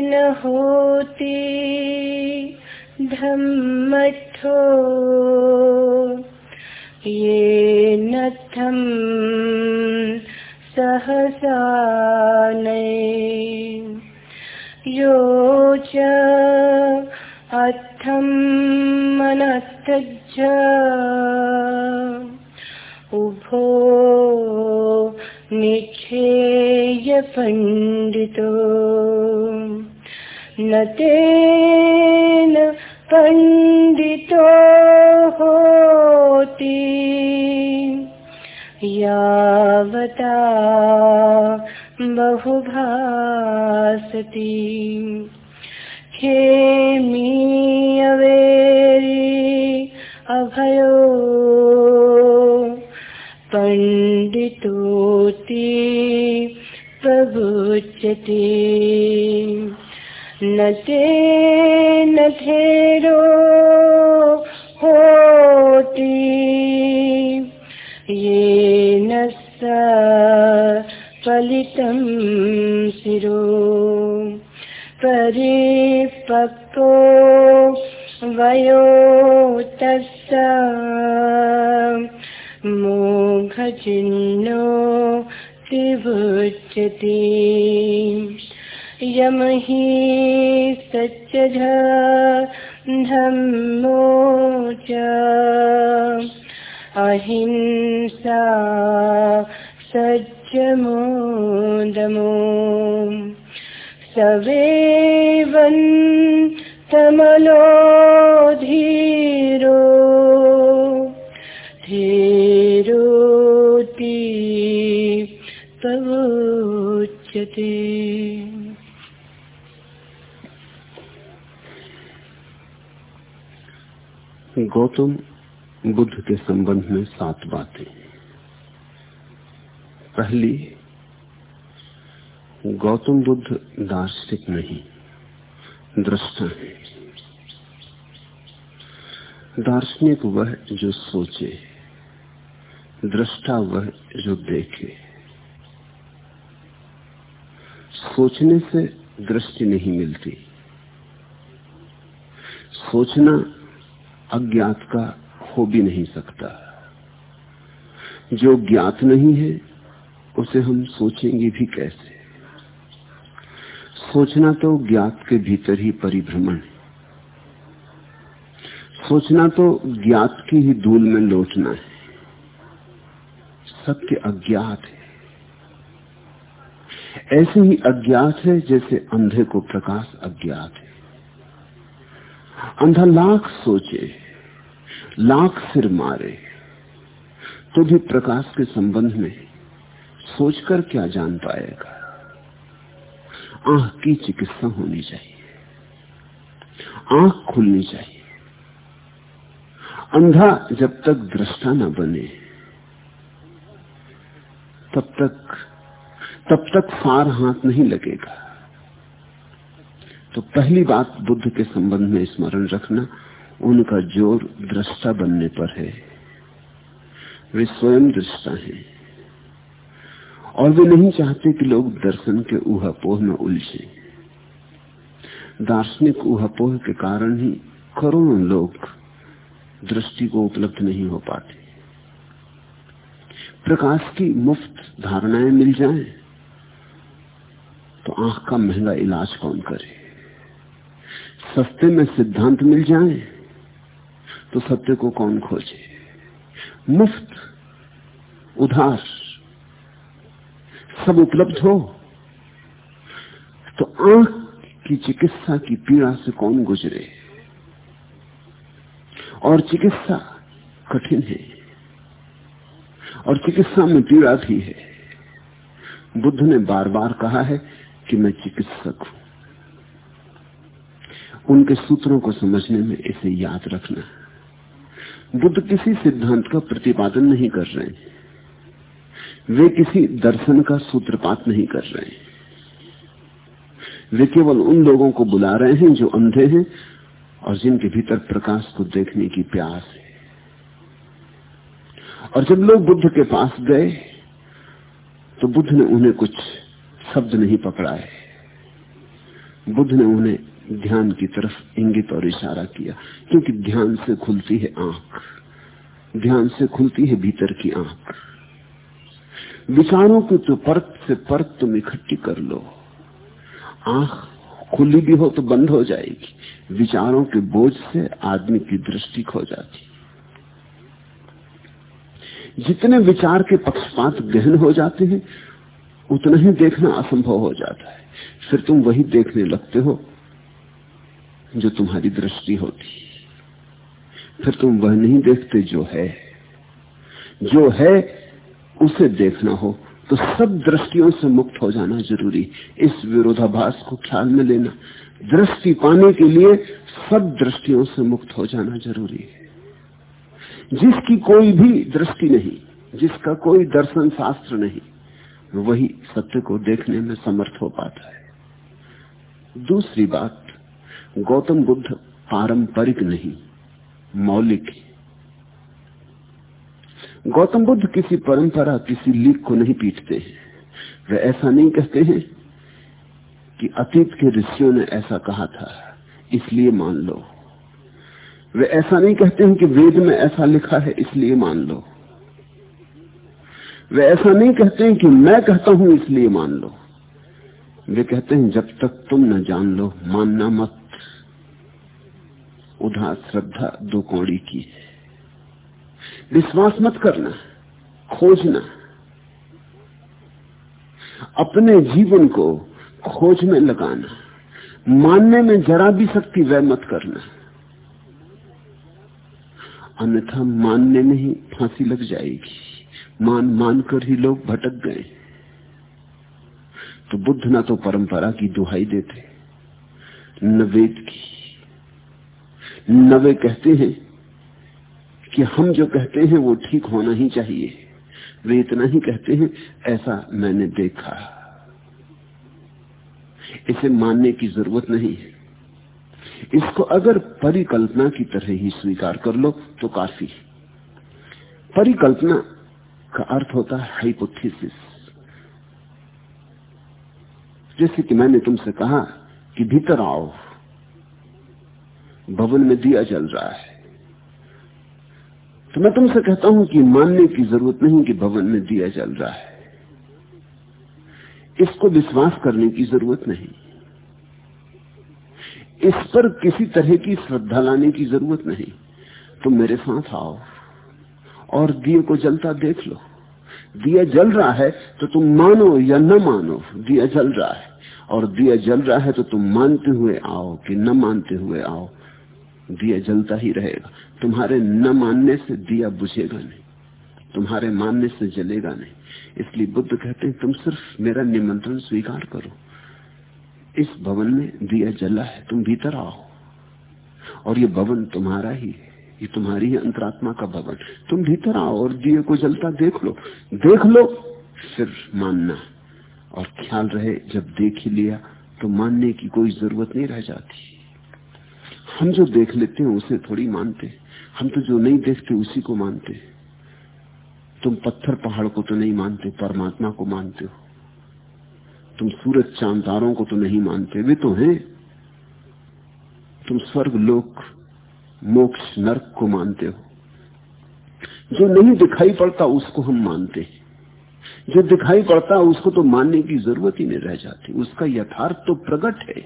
न होती धम्मथो। ये नथम सहसा यो च अथं मनस्तज्ज। उभो निच्छेयपण्डितो न तेन पण्डितो होति यावता बहुभासति। खेमीयवेरी अभयो पण्डितोति प्रभुच्यते न धेरो होति येन स शिरो परिपक्वो वयो तस्य मोघचिन्नो त्रिभुज्यते यम हि सत्यध धम्मो च। अहिंसा सज्जमो दमो सवेवन् तमलो धीरो प्रवोच्यते गौतम बुद्ध के संबंध में सात बातें। पहली, गौतम बुद्ध दार्शनिक नहीं, दृष्टा है। दार्शनिक वह जो सोचे, दृष्टा वह जो देखे। सोचने से दृष्टि नहीं मिलती। सोचना अज्ञात का हो भी नहीं सकता। जो ज्ञात नहीं है, उसे हम सोचेंगे भी कैसे? सोचना तो ज्ञात के भीतर ही परिभ्रमण है। सोचना तो ज्ञात की ही धूल में लौटना है। सत्य अज्ञात है। ऐसे ही अज्ञात है जैसे अंधे को प्रकाश अज्ञात है। अंधा लाख सोचे, लाख सिर मारे तो भी प्रकाश के संबंध में सोचकर क्या जान पाएगा? आँख की चिकित्सा होनी चाहिए, आँख खुलनी चाहिए। अंधा जब तक दृष्टा न बने, तब तक तब तक फार हाथ नहीं लगेगा। तो पहली बात बुद्ध के संबंध में स्मरण रखना, उनका ज़ोर दृष्टा बनने पर है। वे स्वयं दृष्टा हैं। और वे नहीं चाहते कि लोग दर्शन के ऊहापोह में उलझे। दार्शनिक ऊहापोह के कारण ही करोड़ों लोग दृष्टि को उपलब्ध नहीं हो पाते। प्रकाश की मुफ़्त धारणाएँ मिल जाएँ। तो आँख का महँगा इलाज कौन करे? सस्ते में सिद्धांत मिल जाए तो सत्य को कौन खोजे? मुफ़्त, उधार, सब उपलब्ध हो। तो आँख की चिकित्सा की पीड़ा से कौन गुजरे? और चिकित्सा कठिन है, और चिकित्सा में पीड़ा भी है। बुद्ध ने बार बार कहा है कि मैं चिकित्सक हूँ। उनके सूत्रों को समझने में इसे याद रखना बुद्ध किसी सिद्धांत का प्रतिपादन नहीं कर रहे हैं। वे किसी दर्शन का सूत्रपात नहीं कर रहे हैं। वे केवल उन लोगों को बुला रहे हैं जो अंधे हैं और जिनके भीतर प्रकाश को देखने की प्यास है। और जब लोग बुद्ध के पास गए तो बुद्ध ने उन्हें कुछ शब्द नहीं पकड़ा है। बुद्ध ने उन्हें ध्यान की तरफ़ इंगित और इशारा किया, क्योंकि ध्यान से खुलती है आँख। ध्यान से खुलती है भीतर की आँख। विचारों की तो परत से परत तुम इकट्ठी कर लो। आँख खुली भी हो तो बंद हो जाएगी। विचारों के बोझ से आदमी की दृष्टि खो जाती। जितने विचार के पक्षपात गहन हो जाते हैं उतना ही देखना असंभव हो जाता है। फिर तुम वही देखने लगते हो जो तुम्हारी दृष्टि होती फिर तुम वह नहीं देखते जो है। जो है, उसे देखना हो तो सब दृष्टियों से मुक्त हो जाना ज़रूरी। इस विरोधाभास को ख्याल में लेना। दृष्टि पाने के लिए सब दृष्टियों से मुक्त हो जाना ज़रूरी है। जिसकी कोई भी दृष्टि नहीं, जिसका कोई दर्शन शास्त्र नहीं वही सत्य को देखने में समर्थ हो पाता है। दूसरी बात, गौतम बुद्ध पारंपरिक नहीं, मौलिक गौतम बुद्ध किसी परंपरा, किसी लीक को नहीं पीटते हैं। वे ऐसा नहीं कहते हैं कि अतीत के ऋषियों ने ऐसा कहा था, इसलिए मान लो। वे ऐसा नहीं कहते हैं कि वेद में ऐसा लिखा है, इसलिए मान लो। वे ऐसा नहीं कहते हैं कि मैं कहता हूँ, इसलिए मान लो। वे कहते हैं, जब तक तुम न जान लो, मानना मत। उधार श्रद्धा दो कौड़ी की है। विश्वास मत करना, खोजना। अपने जीवन को खोज में लगाना। मानने में जरा भी शक्ति वह मत करना। अन्यथा मानने में ही फांसी लग जाएगी। मान मान कर ही लोग भटक गए। तो बुद्ध ना तो परंपरा की दुहाई देते, न वेद की। न वे कहते हैं कि हम जो कहते हैं वो ठीक होना ही चाहिए। वे इतना ही कहते हैं, ऐसा मैंने देखा। इसे मानने की ज़रूरत नहीं है। इसको अगर परिकल्पना की तरह ही स्वीकार कर लो तो काफ़ी। परिकल्पना का अर्थ होता है हाइपोथेसिस जैसे कि मैंने तुमसे कहा कि भीतर आओ, भवन में दिया जल रहा है। तो मैं तुमसे कहता हूँ कि मानने की ज़रूरत नहीं कि भवन में दिया जल रहा है। इसको विश्वास करने की ज़रूरत नहीं। इस पर किसी तरह की श्रद्धा लाने की ज़रूरत नहीं। तुम मेरे साथ आओ। और दिए को जलता देख लो। दिया जल रहा है तो तुम मानो या न मानो, दिया जल रहा है। और दिया जल रहा है तो तुम मानते हुए आओ कि न मानते हुए आओ, दिया जलता ही रहेगा। तुम्हारे न मानने से दिया बुझेगा नहीं, तुम्हारे मानने से जलेगा नहीं। इसलिए बुद्ध कहते हैं, तुम सिर्फ़ मेरा निमंत्रण स्वीकार करो। इस भवन में दिया जला है, तुम भीतर आओ। और ये भवन तुम्हारा ही है। ये तुम्हारी ही अंतरात्मा का भवन। तुम भीतर आओ और दिए को जलता देख लो। देख लो फिर मानना। और ख्याल रहे, जब देख ही लिया तो मानने की कोई ज़रूरत नहीं रह जाती। हम जो देख लेते हैं, उसे थोड़ी मानते हम तो जो नहीं देखते, उसी को मानते तुम पत्थर पहाड़ को तो नहीं मानते, परमात्मा को मानते हो। तुम सूरज चाँद तारों को तो नहीं मानते, वे तो हैं। तुम स्वर्ग लोक मोक्ष नरक को मानते हो। जो नहीं दिखाई पड़ता उसको हम मानते हैं। जो दिखाई पड़ता है उसको तो मानने की ज़रूरत ही नहीं रह जाती। उसका यथार्थ तो प्रकट है।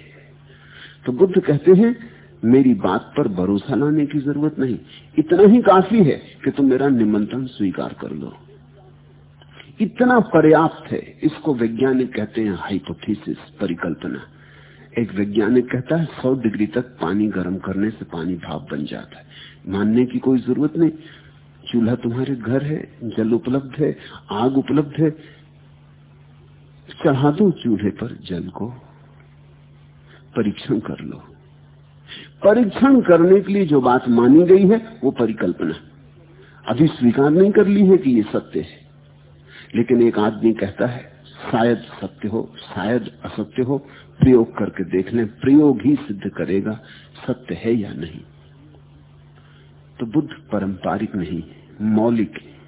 तो बुद्ध कहते हैं, मेरी बात पर भरोसा लाने की ज़रूरत नहीं। इतना ही काफ़ी है कि तुम मेरा निमंत्रण स्वीकार कर लो। इतना पर्याप्त है। इसको वैज्ञानिक कहते हैं हाइपोथेसिस परिकल्पना। एक वैज्ञानिक कहता है, सौ डिग्री तक पानी गर्म करने से पानी भाप बन जाता है। मानने की कोई ज़रूरत नहीं। चूल्हा तुम्हारे घर है, जल उपलब्ध है, आग उपलब्ध है। चढ़ा दो चूल्हे पर जल को। परीक्षण कर लो। परीक्षण करने के लिए जो बात मानी गई है, वो परिकल्पना। अभी स्वीकार नहीं कर ली है कि ये सत्य है। लेकिन एक आदमी कहता है शायद सत्य हो, शायद असत्य हो, प्रयोग करके देख लें, प्रयोग ही सिद्ध करेगा सत्य है या नहीं। तो बुद्ध पारंपरिक नहीं, मौलिक है।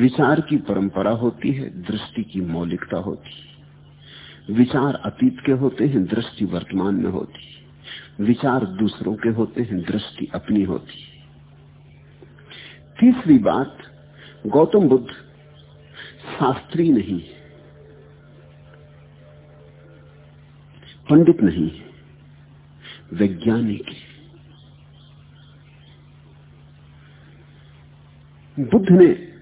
विचार की परंपरा होती है, दृष्टि की मौलिकता होती है। विचार अतीत के होते हैं, दृष्टि वर्तमान में होती है। विचार दूसरों के होते हैं, दृष्टि अपनी होती है। तीसरी बात, गौतम बुद्ध शास्त्री नहीं पंडित नहीं है, वैज्ञानिक है। बुद्ध ने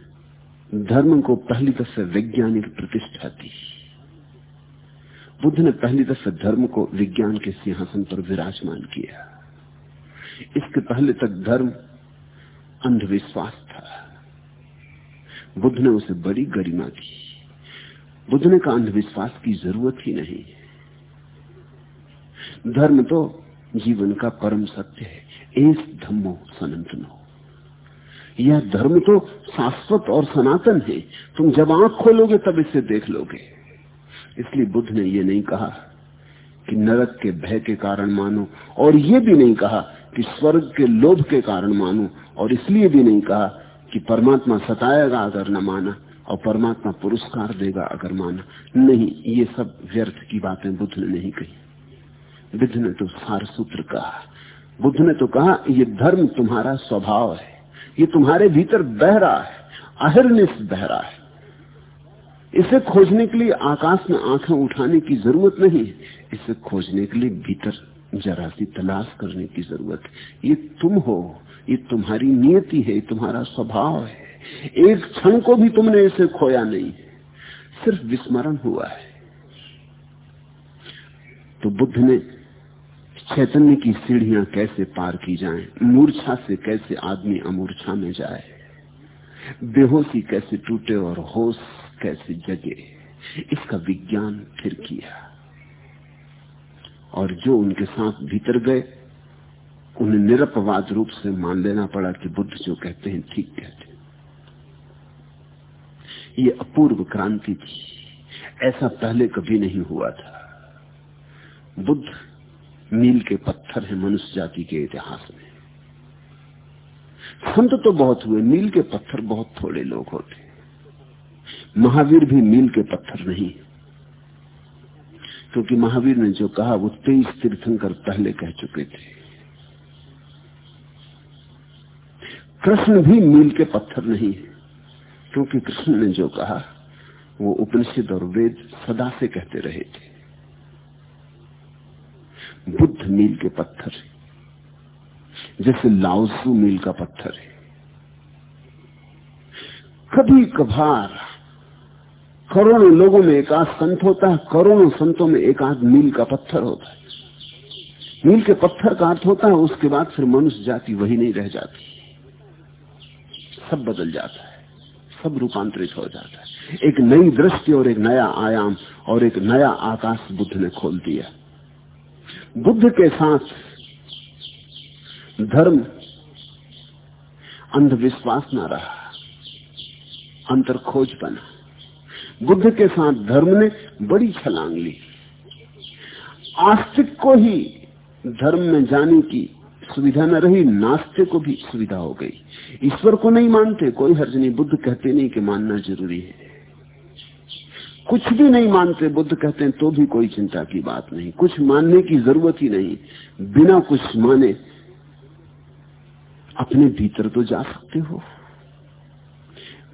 धर्म को पहली दफे वैज्ञानिक प्रतिष्ठा दी। बुद्ध ने पहली दफे धर्म को विज्ञान के सिंहासन पर विराजमान किया। इसके पहले तक धर्म अंधविश्वास था। बुद्ध ने उसे बड़ी गरिमा दी। बुद्ध ने कहा, अंधविश्वास की ज़रूरत ही नहीं धर्म तो जीवन का परम सत्य है। एस धम्मो सनातनो। यह धर्म तो शाश्वत और सनातन है। तुम जब आँख खोलोगे तब इसे देख लोगे। इसलिए बुद्ध ने यह नहीं कहा कि नरक के भय के कारण मानो, और यह भी नहीं कहा कि स्वर्ग के लोभ के कारण मानो, और इसलिए भी नहीं कहा कि परमात्मा सताएगा अगर न माना, और परमात्मा पुरस्कार देगा अगर माना। नहीं, ये सब व्यर्थ की बातें बुद्ध ने नहीं कही। बुद्ध ने तो सार सूत्र कहा। बुद्ध ने तो कहा, ये धर्म तुम्हारा स्वभाव है। ये तुम्हारे भीतर बह रहा है अहिर्निश बह रहा है। इसे खोजने के लिए आकाश में आँखें उठाने की ज़रूरत नहीं इसे खोजने के लिए भीतर जरा सी तलाश करने की ज़रूरत ये तुम हो, ये तुम्हारी नियति है तुम्हारा स्वभाव है। एक क्षण को भी तुमने इसे खोया नहीं सिर्फ़ विस्मरण हुआ है। तो बुद्ध ने चैतन्य की सीढ़ियाँ कैसे पार की जाएँ, मूर्छा से कैसे आदमी अमूर्छा में जाए? बेहोशी कैसे टूटे और होश कैसे जगे? इसका विज्ञान फिर किया। और जो उनके साथ भीतर गए उन्हें निरपवाद रूप से मान लेना पड़ा कि बुद्ध जो कहते हैं ठीक कहते हैं। ये अपूर्व क्रांति थी। ऐसा पहले कभी नहीं हुआ था। बुद्ध मील के पत्थर है मनुष्य जाति के इतिहास में। संत तो बहुत हुए मील के पत्थर बहुत थोड़े लोग होते महावीर भी मील के पत्थर नहीं क्योंकि तो महावीर ने जो कहा, वो तेईस तीर्थंकर पहले कह चुके थे। कृष्ण भी मील के पत्थर नहीं है। क्योंकि कृष्ण ने जो कहा, वो उपनिषद और वेद सदा से कहते रहे थे। बुद्ध मील के पत्थर है जैसे लाउसू मील का पत्थर है। कभी कभार करोड़ों लोगों में एक आध संत होता है, करोड़ों संतों में एक आध मील का पत्थर होता है। मील के पत्थर का अर्थ होता है, उसके बाद फिर मनुष्य जाति वही नहीं रह जाती। सब बदल जाता है, सब रूपांतरित हो जाता है। एक नई दृष्टि और एक नया आयाम और एक नया आकाश बुद्ध ने खोल दिया। बुद्ध के साथ धर्म, अंधविश्वास न रहा अंतर खोज बना। बुद्ध के साथ धर्म ने बड़ी छलांग ली। आस्तिक को ही धर्म में जाने की सुविधा न रही, नास्तिक को भी सुविधा हो गई। ईश्वर को नहीं मानते, कोई हर्ज नहीं। बुद्ध कहते नहीं कि मानना ज़रूरी है। कुछ भी नहीं मानते, बुद्ध कहते हैं तो भी कोई चिंता की बात नहीं। कुछ मानने की ज़रूरत ही नहीं। बिना कुछ माने अपने भीतर तो जा सकते हो।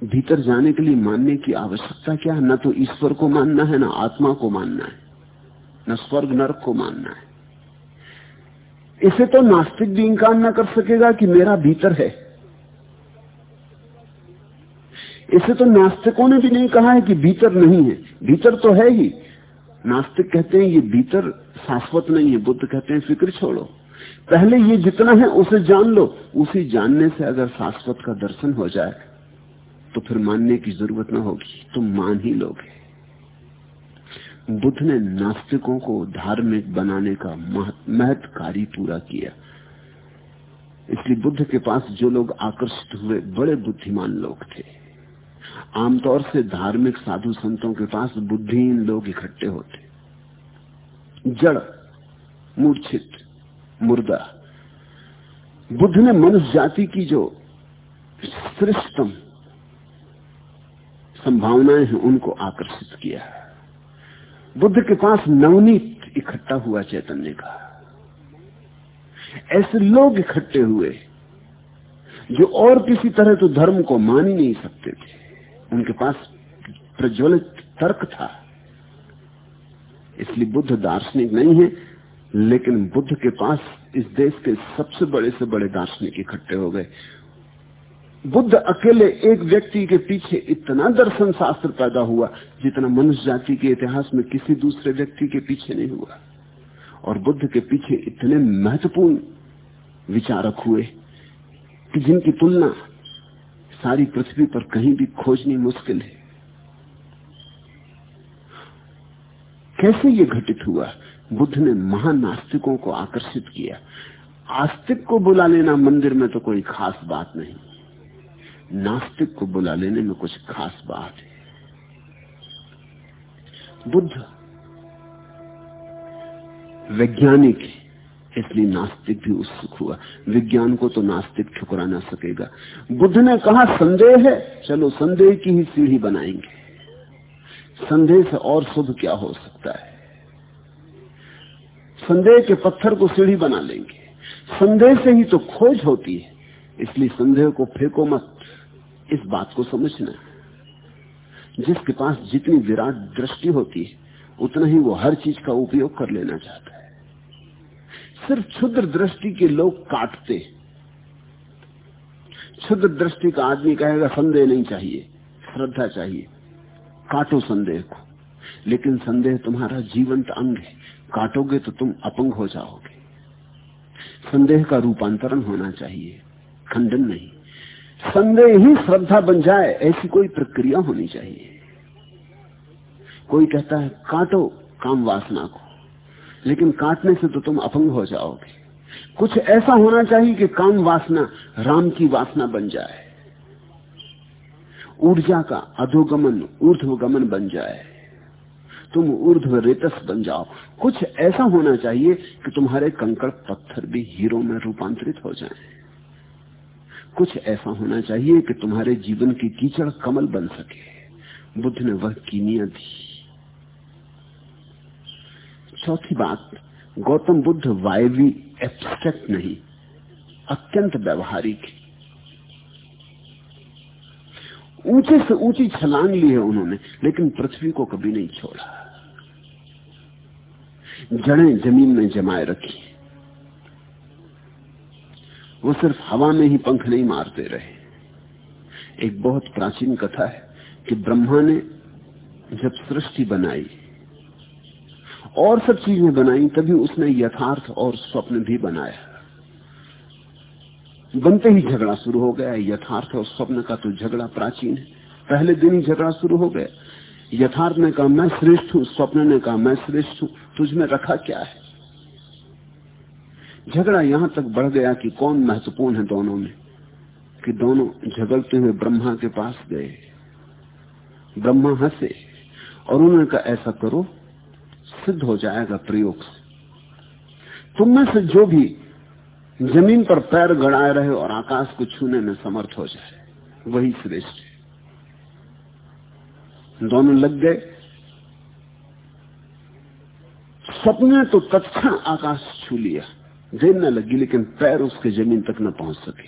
भीतर जाने के लिए मानने की आवश्यकता क्या है? न तो ईश्वर को मानना है, ना आत्मा को मानना है, न स्वर्ग, नरक को मानना है। इसे तो नास्तिक भी इंकार ना कर सकेगा कि मेरा भीतर है। इसे तो नास्तिकों ने भी नहीं कहा है कि भीतर नहीं है। भीतर तो है ही। नास्तिक कहते हैं, ये भीतर शाश्वत नहीं है। बुद्ध कहते हैं, फ़िक्र छोड़ो। पहले ये जितना है, उसे जान लो। उसी जानने से अगर शाश्वत का दर्शन हो जाए तो फिर मानने की ज़रूरत ना होगी। तुम मान ही लोगे। बुद्ध ने नास्तिकों को धार्मिक बनाने का महत्व कार्य पूरा किया। इसलिए बुद्ध के पास जो लोग आकर्षित हुए, बड़े बुद्धिमान लोग थे। आमतौर से धार्मिक साधु संतों के पास बुद्धिहीन लोग इकट्ठे होते जड़, मूर्छित, मुर्दा। बुद्ध ने मनुष्य जाति की जो श्रेष्ठतम संभावनाएँ हैं, उनको आकर्षित किया बुद्ध के पास नवनीत इकट्ठा हुआ चैतन्य का। ऐसे लोग इकट्ठे हुए, जो और किसी तरह तो धर्म को मान ही नहीं सकते थे। उनके पास प्रज्वलित तर्क था। इसलिए बुद्ध दार्शनिक नहीं है, लेकिन बुद्ध के पास इस देश के सबसे बड़े से बड़े दार्शनिक इकट्ठे हो गए। बुद्ध अकेले एक व्यक्ति के पीछे इतना दर्शन शास्त्र पैदा हुआ, जितना मनुष्य जाति के इतिहास में किसी दूसरे व्यक्ति के पीछे नहीं हुआ। और बुद्ध के पीछे इतने महत्वपूर्ण विचारक हुए कि जिनकी तुलना सारी पृथ्वी पर कहीं भी खोजनी मुश्किल है। कैसे ये घटित हुआ? बुद्ध ने महानास्तिकों को आकर्षित किया। आस्तिक को बुला लेना मंदिर में तो कोई खास बात नहीं। नास्तिक को बुला लेने में कुछ खास बात है। बुद्ध, वैज्ञानिक है। इसलिए नास्तिक भी उत्सुक हुआ। विज्ञान को तो नास्तिक ठुकरा ना सकेगा। बुद्ध ने कहा, संदेह है, चलो संदेह की ही सीढ़ी बनाएँगे। संदेह से और शुभ क्या हो सकता है? संदेह के पत्थर को सीढ़ी बना लेंगे। संदेह से ही तो खोज होती है। इसलिए संदेह को फेंको मत। इस बात को समझना। जिसके पास जितनी विराट दृष्टि होती है, उतना ही वो हर चीज़ का उपयोग कर लेना चाहता है। सिर्फ़ क्षुद्र दृष्टि के लोग काटते। क्षुद्र दृष्टि का आदमी कहेगा, संदेह नहीं चाहिए, श्रद्धा चाहिए। काटो संदेह को। लेकिन संदेह तुम्हारा जीवंत अंग है। काटोगे तो तुम अपंग हो जाओगे। संदेह का रूपांतरण होना चाहिए, खंडन नहीं। संदेह ही श्रद्धा बन जाए, ऐसी कोई प्रक्रिया होनी चाहिए। कोई कहता है, काटो काम वासना को। लेकिन काटने से तो तुम अपंग हो जाओगे। कुछ ऐसा होना चाहिए कि काम वासना, राम की वासना बन जाए। ऊर्जा का अधोगमन, ऊर्ध्वगमन बन जाए। तुम ऊर्ध्व रेतस बन जाओ। कुछ ऐसा होना चाहिए कि तुम्हारे कंकड़ पत्थर भी हीरो में रूपांतरित हो जाएँ। कुछ ऐसा होना चाहिए कि तुम्हारे जीवन की कीचड़ कमल बन सके। बुद्ध ने वह कीमिया दी। चौथी बात, गौतम बुद्ध वायवी एब्स्ट्रैक्ट नहीं, अत्यंत व्यवहारिक ऊँचे से ऊँची छलांग ली है उन्होंने, लेकिन पृथ्वी को कभी नहीं छोड़ा। जड़ें ज़मीन में जमाए रखी। वो सिर्फ़ हवा में ही पंख नहीं मारते रहे। एक बहुत प्राचीन कथा है कि ब्रह्मा ने जब सृष्टि बनाई और सब चीज़ें बनाई, तभी उसने यथार्थ और स्वप्न भी बनाया। बनते ही झगड़ा शुरू हो गया। यथार्थ और स्वप्न का तो झगड़ा प्राचीन है। पहले दिन ही झगड़ा शुरू हो गया। यथार्थ ने कहा, मैं श्रेष्ठ हूँ। स्वप्न ने कहा, मैं श्रेष्ठ हूँ। तुझ में रखा क्या है? झगड़ा यहाँ तक बढ़ गया कि कौन महत्वपूर्ण है दोनों में? कि दोनों झगड़ते हुए ब्रह्मा के पास गए। ब्रह्मा हंसे और उन्होंने कहा, ऐसा करो सिद्ध हो जाएगा प्रयोग से। तुम में से जो भी ज़मीन पर पैर गड़ाए रहे और आकाश को छूने में समर्थ हो जाए, वही श्रेष्ठ है। दोनों लग गए। सपने तो तत्क्षण आकाश छू लिया। देर न लगी, लेकिन पैर उसके ज़मीन तक न पहुँच सके।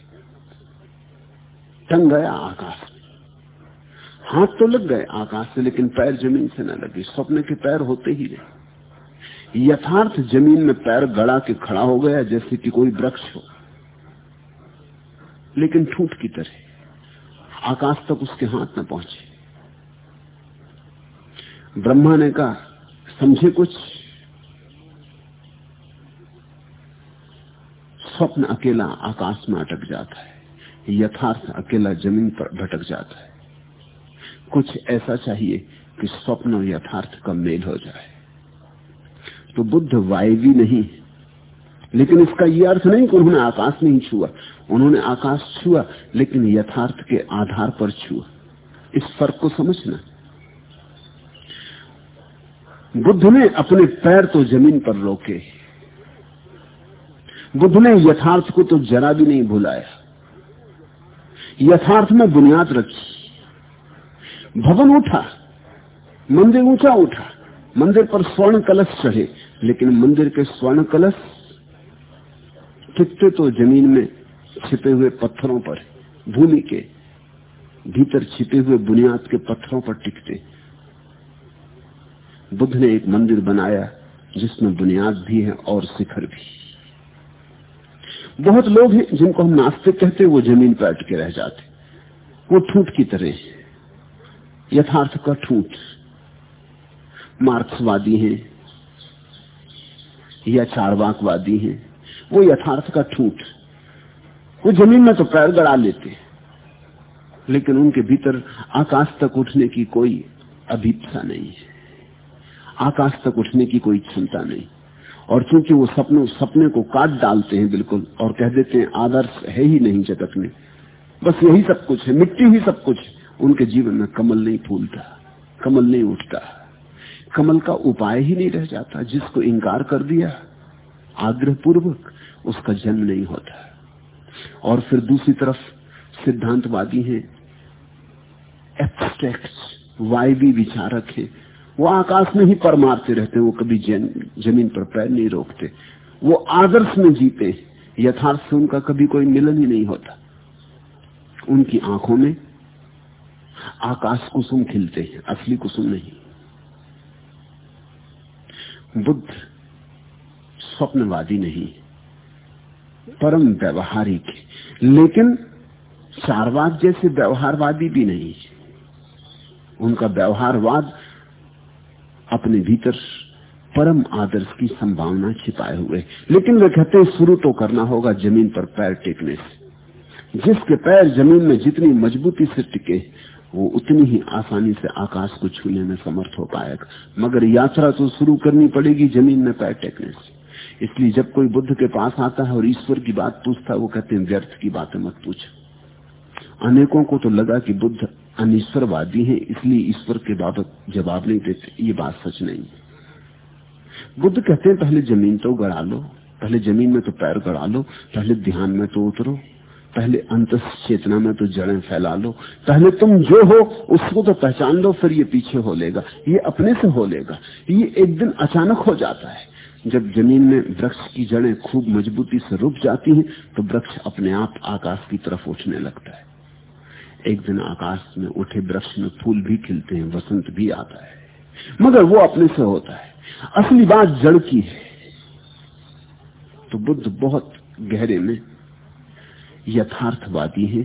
टंग गया आकाश। हाथ तो लग गए आकाश से, लेकिन पैर ज़मीन से न लगे। स्वप्न के पैर होते ही रहे। यथार्थ ज़मीन में पैर गड़ा के खड़ा हो गया जैसे कि कोई वृक्ष हो। लेकिन ठूट की तरह, आकाश तक उसके हाथ न पहुँचे। ब्रह्मा ने कहा, समझे कुछ? स्वप्न अकेला आकाश में अटक जाता है, यथार्थ अकेला ज़मीन पर भटक जाता है। कुछ ऐसा चाहिए कि स्वप्न और यथार्थ का मेल हो जाए। तो बुद्ध वायवी नहीं है। लेकिन इसका यह अर्थ नहीं कि उन्होंने आकाश नहीं छुआ। उन्होंने आकाश छुआ, लेकिन यथार्थ के आधार पर छुआ। इस फ़र्क को समझना। बुद्ध ने अपने पैर तो ज़मीन पर रोके। बुद्ध ने यथार्थ को तो जरा भी नहीं भुलाया। यथार्थ में बुनियाद रखी। भवन उठा, मंदिर ऊँचा उठा, मंदिर पर स्वर्ण कलश चढ़े। लेकिन मंदिर के स्वर्ण कलश टिकते तो ज़मीन में छिपे हुए पत्थरों पर, भूमि के भीतर छिपे हुए बुनियाद के पत्थरों पर टिकते। बुद्ध ने एक मंदिर बनाया, जिसमें बुनियाद भी है और शिखर भी। बहुत लोग हैं जिनको हम नास्तिक कहते वो ज़मीन पर अटके रह जाते। वो ठूट की तरह यथार्थ का ठूट मार्क्सवादी हैं। या चारवाकवादी हैं। वो यथार्थ का ठूट वो ज़मीन में तो पैर गड़ा लेते लेकिन उनके भीतर आकाश तक उठने की कोई अभीपसा नहीं है। आकाश तक उठने की कोई क्षमता नहीं। और क्योंकि वो सपनों, सपने को काट डालते हैं बिल्कुल, और कह देते हैं, आदर्श है ही नहीं जगत में। बस यही सब कुछ है, मिट्टी ही सब कुछ। उनके जीवन में कमल नहीं फूलता, कमल नहीं उठता। कमल का उपाय ही नहीं रह जाता। जिसको इंकार कर दिया आग्रह पूर्वक उसका जन्म नहीं होता। और फिर दूसरी तरफ़ सिद्धांतवादी हैं एब्स्ट्रैक्ट वायवी विचारक है। वो आकाश में ही पर मारते रहते हैं, वो कभी ज़मीन पर पैर नहीं रोकते। वो आदर्श में जीते यथार्थ से उनका कभी कोई मिलन ही नहीं होता। उनकी आँखों में आकाश कुसुम खिलते हैं, असली कुसुम नहीं। बुद्ध स्वप्नवादी नहीं, परम व्यवहारिक, लेकिन चारवाद जैसे व्यवहारवादी भी नहीं। उनका व्यवहारवाद अपने भीतर परम आदर्श की संभावना छिपाए हुए। लेकिन वे कहते हैं, शुरू तो करना होगा ज़मीन पर पैर टेकने से। जिसके पैर ज़मीन में जितनी मजबूती से टिके वो उतनी ही आसानी से आकाश को छूने में समर्थ हो पाएगा। मगर यात्रा तो शुरू करनी पड़ेगी ज़मीन में पैर टेकने से। इसलिए जब कोई बुद्ध के पास आता है और ईश्वर की बात पूछता है, वो कहते हैं, व्यर्थ की बातें मत पूछ। अनेकों को तो लगा कि बुद्ध अनिश्वरवादी हैं, इसलिए ईश्वर के बाबत जवाब नहीं देते। ये बात सच नहीं बुद्ध कहते हैं, पहले ज़मीन तो गड़ा लो, पहले ज़मीन में तो पैर गड़ा लो, पहले ध्यान में तो उतरो। पहले अंत चेतना में तो जड़ें फैला लो। पहले तुम जो हो, उसको तो पहचान लो, फिर ये पीछे हो लेगा। ये अपने से हो लेगा। ये एक दिन अचानक हो जाता है। जब ज़मीन में वृक्ष की जड़ें खूब मजबूती से रुक जाती हैं तो वृक्ष अपने आप आकाश की तरफ़ उठने लगता है। एक दिन आकाश में उठे वृक्ष में फूल भी खिलते हैं, वसंत भी आता है। मगर वो अपने से होता है। असली बात जड़ की है। तो बुद्ध बहुत गहरे में यथार्थवादी है,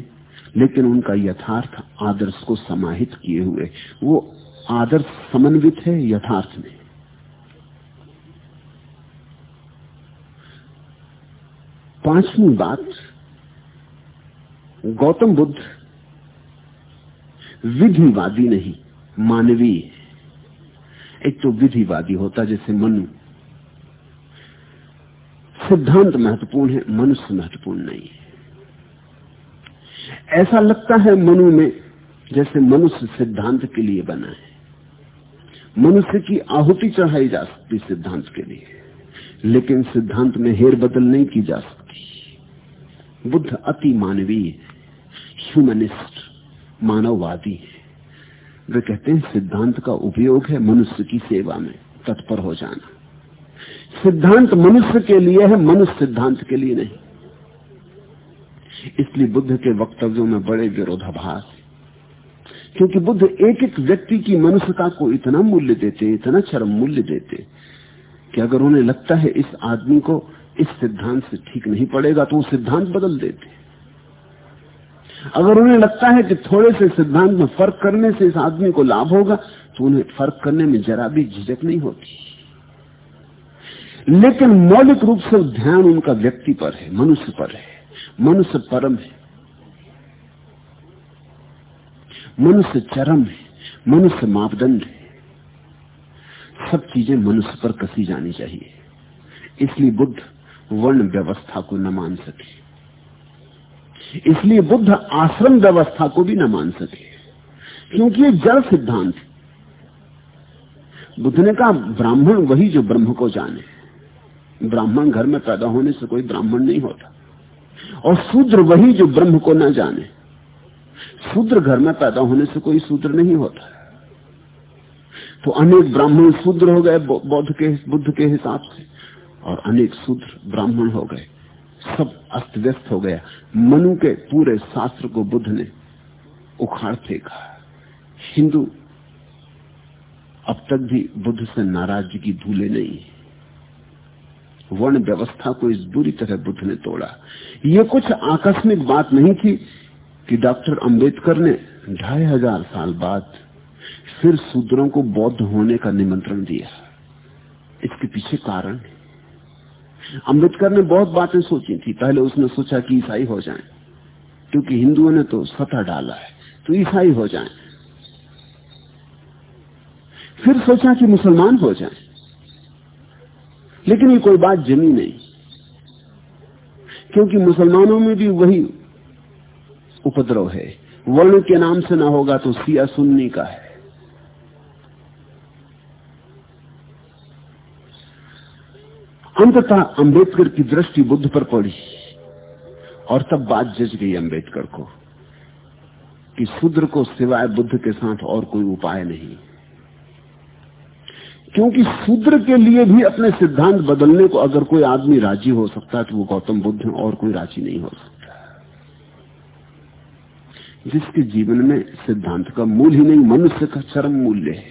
लेकिन उनका यथार्थ आदर्श को समाहित किए हुए, वो आदर्श समन्वित है, यथार्थ में। पांचवी बात, गौतम बुद्ध विधिवादी नहीं, मानवीय एक तो विधिवादी होता जैसे मनु। सिद्धांत महत्वपूर्ण है, मनुष्य महत्वपूर्ण नहीं है। ऐसा लगता है मनु में जैसे मनुष्य सिद्धांत के लिए बना है। मनुष्य की आहुति चढ़ाई जा सकती सिद्धांत के लिए, लेकिन सिद्धांत में हेर बदल नहीं की जा सकती। बुद्ध अति मानवीय ह्यूमनिस्ट मानववादी है। वे कहते हैं सिद्धांत का उपयोग है मनुष्य की सेवा में, तत्पर हो जाना। सिद्धांत मनुष्य के लिए है, मनुष्य सिद्धांत के लिए नहीं। इसलिए बुद्ध के वक्तव्यों में बड़े विरोधाभास। क्योंकि बुद्ध एक एक व्यक्ति की मनुष्यता को इतना मूल्य देते, इतना चरम मूल्य देते, कि अगर उन्हें लगता है इस आदमी को इस सिद्धांत से ठीक नहीं पड़ेगा तो वो सिद्धांत बदल देते। अगर उन्हें लगता है कि थोड़े से सिद्धांत में फ़र्क करने से इस आदमी को लाभ होगा तो उन्हें फ़र्क करने में जरा भी झिझक नहीं होती। लेकिन मौलिक रूप से ध्यान उनका व्यक्ति पर है, मनुष्य पर है। मनुष्य परम है। मनुष्य चरम है। मनुष्य मापदंड है। सब चीज़ें मनुष्य पर कसी जानी चाहिए। इसलिए बुद्ध वर्ण व्यवस्था को न मान सके। इसलिए बुद्ध आश्रम व्यवस्था को भी न मान सके। क्योंकि ये जड़ सिद्धांत बुद्ध ने कहा, ब्राह्मण वही जो ब्रह्म को जाने। ब्राह्मण घर में पैदा होने से कोई ब्राह्मण नहीं होता। और शूद्र वही जो ब्रह्म को न जाने। शूद्र घर में पैदा होने से कोई शूद्र नहीं होता। तो अनेक ब्राह्मण शूद्र हो गए बौद्ध के, बुद्ध के हिसाब से, और अनेक शूद्र ब्राह्मण हो गए। सब अस्त व्यस्त हो गया। मनु के पूरे शास्त्र को बुद्ध ने उखाड़ फेंका। हिंदू अब तक भी बुद्ध से नाराज़गी भूले नहीं। वर्ण व्यवस्था को इस बुरी तरह बुद्ध ने तोड़ा। ये कुछ आकस्मिक बात नहीं थी कि डॉक्टर अंबेडकर ने ढाई हज़ार साल बाद फिर शूद्रों को बौद्ध होने का निमंत्रण दिया। इसके पीछे कारण अंबेडकर ने बहुत बातें सोची थी। पहले उसने सोचा कि ईसाई हो जाएँ, क्योंकि हिंदुओं ने तो सतह डाला है तो ईसाई हो जाएँ। फिर सोचा कि मुसलमान हो जाएँ। लेकिन ये कोई बात जमी नहीं। क्योंकि मुसलमानों में भी वही उपद्रव है। वर्ण के नाम से ना होगा तो सिया सुन्नी का है। अंततः अंबेडकर की दृष्टि बुद्ध पर पड़ी और तब बात जज गई अंबेडकर को कि शूद्र को सिवाय बुद्ध के साथ और कोई उपाय नहीं। क्योंकि शूद्र के लिए भी अपने सिद्धांत बदलने को अगर कोई आदमी राज़ी हो सकता है तो वो गौतम बुद्ध है और कोई राज़ी नहीं हो सकता। जिसके जीवन में सिद्धांत का मूल ही नहीं, मनुष्य का चरम मूल्य है।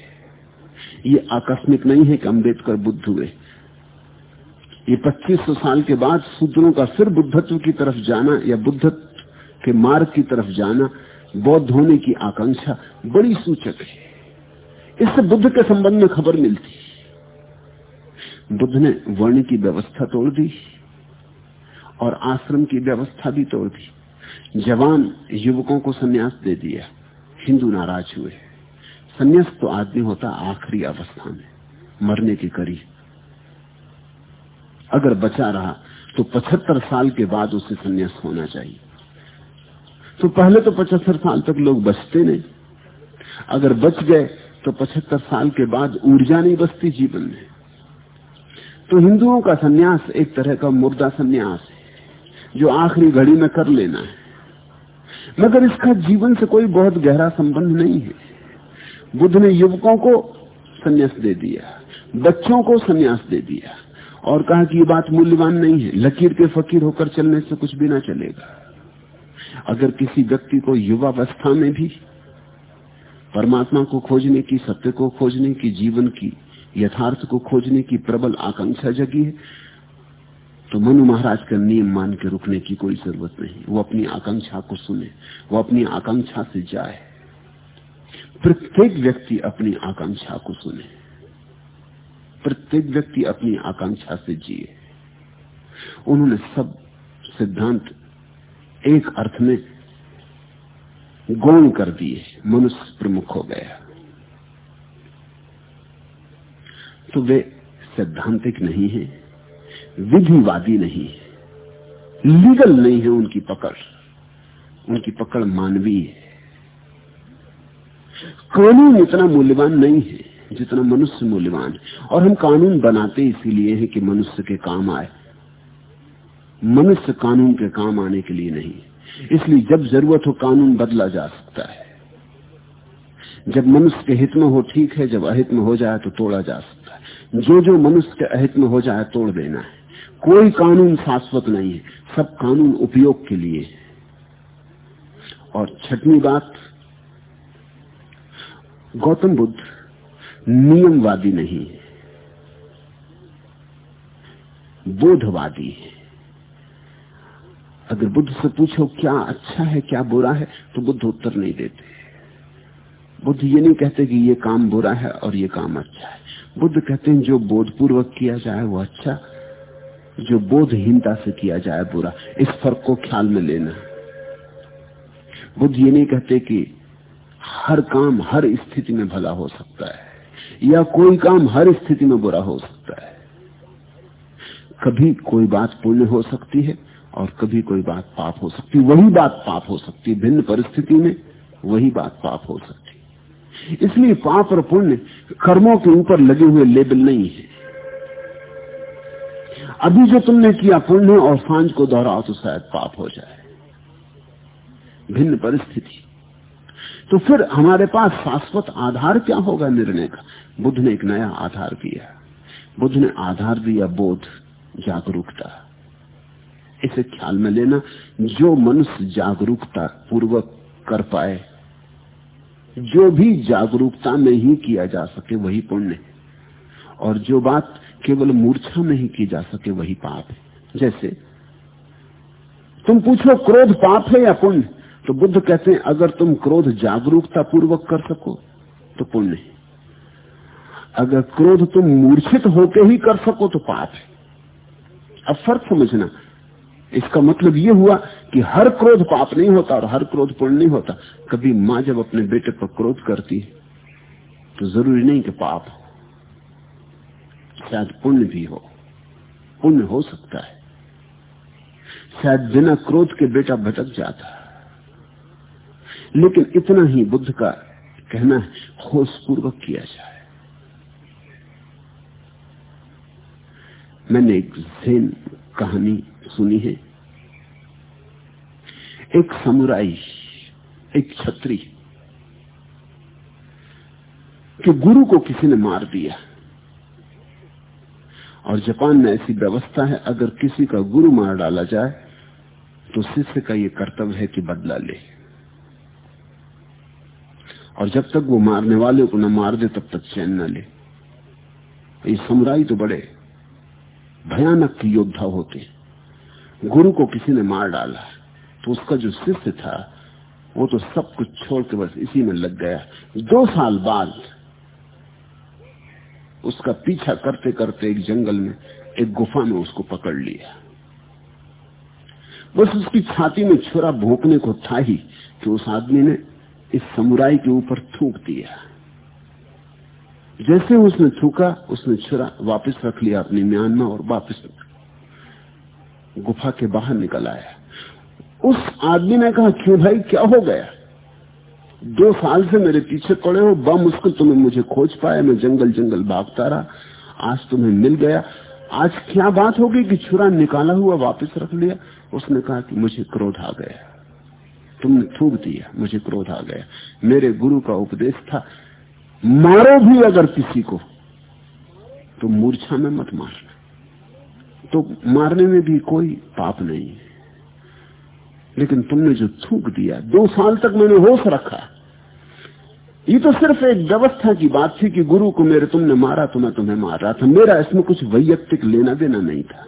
ये आकस्मिक नहीं है कि अंबेडकर बुद्ध हुए। ये 2500 साल के बाद सूत्रों का फिर बुद्धत्व की तरफ़ जाना या बुद्धत्व के मार्ग की तरफ़ जाना बौद्ध होने की आकांक्षा बड़ी सूचक है। इससे बुद्ध के संबंध में खबर मिलती। बुद्ध ने वर्ण की व्यवस्था तोड़ दी और आश्रम की व्यवस्था भी तोड़ दी। जवान युवकों को सन्यास दे दिया। हिंदू नाराज़ हुए। सन्यास तो आदमी होता, आखिरी अवस्था में। मरने के करीब। अगर बचा रहा तो 75 साल के बाद उसे सन्यास होना चाहिए। तो पहले तो 75 साल तक लोग बचते नहीं। अगर बच गए तो 75 साल के बाद ऊर्जा नहीं बचती जीवन में। तो हिंदुओं का सन्यास एक तरह का मुर्दा सन्यास है, जो आखिरी घड़ी में कर लेना है। मगर इसका जीवन से कोई बहुत गहरा संबंध नहीं है। बुद्ध ने युवकों को सन्यास दे दिया, बच्चों को सन्यास दे दिया, और कहा कि ये बात मूल्यवान नहीं है, लकीर के फकीर होकर चलने से कुछ भी ना चलेगा। अगर किसी व्यक्ति को युवावस्था में भी परमात्मा को खोजने की, सत्य को खोजने की, जीवन की, यथार्थ को खोजने की प्रबल आकांक्षा जगी है। तो मनु महाराज का नियम मान के रुकने की कोई ज़रूरत नहीं। वो अपनी आकांक्षा को सुने, वो अपनी आकांक्षा से जाए। प्रत्येक व्यक्ति अपनी आकांक्षा को सुने। प्रत्येक व्यक्ति अपनी आकांक्षा से जिए। उन्होंने सब सिद्धांत एक अर्थ में गौण कर दिए, मनुष्य प्रमुख हो गया। तो वे सैद्धांतिक नहीं है, विधिवादी नहीं है, लीगल नहीं है उनकी पकड़। उनकी पकड़ मानवीय है। कानून इतना मूल्यवान नहीं है जितना मनुष्य मूल्यवान। है और हम कानून बनाते इसीलिए है कि मनुष्य के काम आए। मनुष्य कानून के काम आने के लिए नहीं। इसलिए जब ज़रूरत हो, कानून बदला जा सकता है। जब मनुष्य के हित में हो, ठीक है, जब अहित में हो जाए तो तोड़ा जा सकता है। जो जो मनुष्य के अहित में हो जाए, तोड़ देना है। कोई कानून शाश्वत नहीं है। सब कानून उपयोग के लिए। और छठवीं बात, गौतम बुद्ध नियमवादी नहीं है। बोधवादी है। अगर बुद्ध से पूछो, क्या अच्छा है, क्या बुरा है तो बुद्ध उत्तर नहीं देते। बुद्ध ये नहीं कहते कि ये काम बुरा है और ये काम अच्छा है। बुद्ध कहते हैं, जो बोधपूर्वक किया जाए वो अच्छा जो बोधहीनता से किया जाए बुरा। इस फ़र्क को ख्याल में लेना। बुद्ध ये नहीं कहते कि हर काम हर स्थिति में भला हो सकता है, या कोई काम हर स्थिति में बुरा हो सकता है। कभी कोई बात पुण्य हो सकती है और कभी कोई बात पाप हो सकती, वही बात पाप हो सकती, भिन्न परिस्थिति में वही बात पाप हो सकती। इसलिए पाप और पुण्य कर्मों के ऊपर लगे हुए लेबल नहीं है। अभी जो तुमने किया पुण्य और साँझ को दोहराओ तो शायद पाप हो जाए। भिन्न परिस्थिति। तो फिर हमारे पास शाश्वत आधार क्या होगा निर्णय का? बुद्ध ने एक नया आधार दिया। बुद्ध ने आधार दिया बोध, जागरूकता। इसे ख्याल में लेना जो मनुष्य जागरूकता पूर्वक कर पाए। जो भी जागरूकता में ही किया जा सके वही पुण्य है। और जो बात केवल मूर्छा में ही की जा सके वही पाप है। जैसे, तुम पूछो क्रोध पाप है या पुण्य? तो बुद्ध कहते हैं, अगर तुम क्रोध जागरूकता पूर्वक कर सको तो पुण्य है। अगर क्रोध तुम मूर्छित होके ही कर सको तो पाप है। अब फ़र्क समझना इसका मतलब यह हुआ कि हर क्रोध पाप नहीं होता और हर क्रोध पुण्य नहीं होता। कभी माँ जब अपने बेटे पर क्रोध करती है तो ज़रूरी नहीं कि पाप हो। शायद पुण्य भी हो। पुण्य हो सकता है। शायद बिना क्रोध के बेटा भटक जाता लेकिन इतना ही बुद्ध का कहना है होश पूर्वक किया जाए। मैंने एक जैन कहानी सुनी है। एक समुराई, एक छत्री के गुरु को किसी ने मार दिया। और जापान में ऐसी व्यवस्था है, अगर किसी का गुरु मार डाला जाए तो शिष्य का यह कर्तव्य है कि बदला ले। और जब तक वो मारने वाले को न मार दे, तब तक चैन न ले। ये समुराई तो बड़े भयानक योद्धा होते गुरु को किसी ने मार डाला तो उसका जो शिष्य था, वो तो सब कुछ छोड़ के बस इसी में लग गया। दो साल बाद उसका पीछा करते करते एक जंगल में, एक गुफा में उसको पकड़ लिया। बस उसकी छाती में छुरा भोंकने को था ही कि उस आदमी ने इस समुराई के ऊपर थूक दिया। जैसे उसने थूका, उसने छुरा वापस रख लिया अपनी म्यान में और वापस गुफा के बाहर निकल आया। उस आदमी ने कहा, क्यों भाई, क्या हो गया? दो साल से मेरे पीछे पड़े हो बा मुश्किल तुम्हें मुझे खोज पाया, मैं जंगल जंगल भागता रहा, आज तुम्हें मिल गया। आज क्या बात होगी कि छुरा निकाला हुआ वापस रख लिया? उसने कहा कि मुझे क्रोध आ गया। तुमने थूक दिया, मुझे क्रोध आ गया। मेरे गुरु का उपदेश था, मारो भी अगर किसी को तो मूर्छा में मत मारना तो मारने में भी कोई पाप नहीं है। लेकिन तुमने जो थूक दिया, दो साल तक मैंने होश रखा। ये तो सिर्फ़ एक व्यवस्था की बात थी कि गुरु को मेरे तुमने मारा तो मैं तुम्हें मार रहा था। मेरा इसमें कुछ वैयक्तिक लेना देना नहीं था।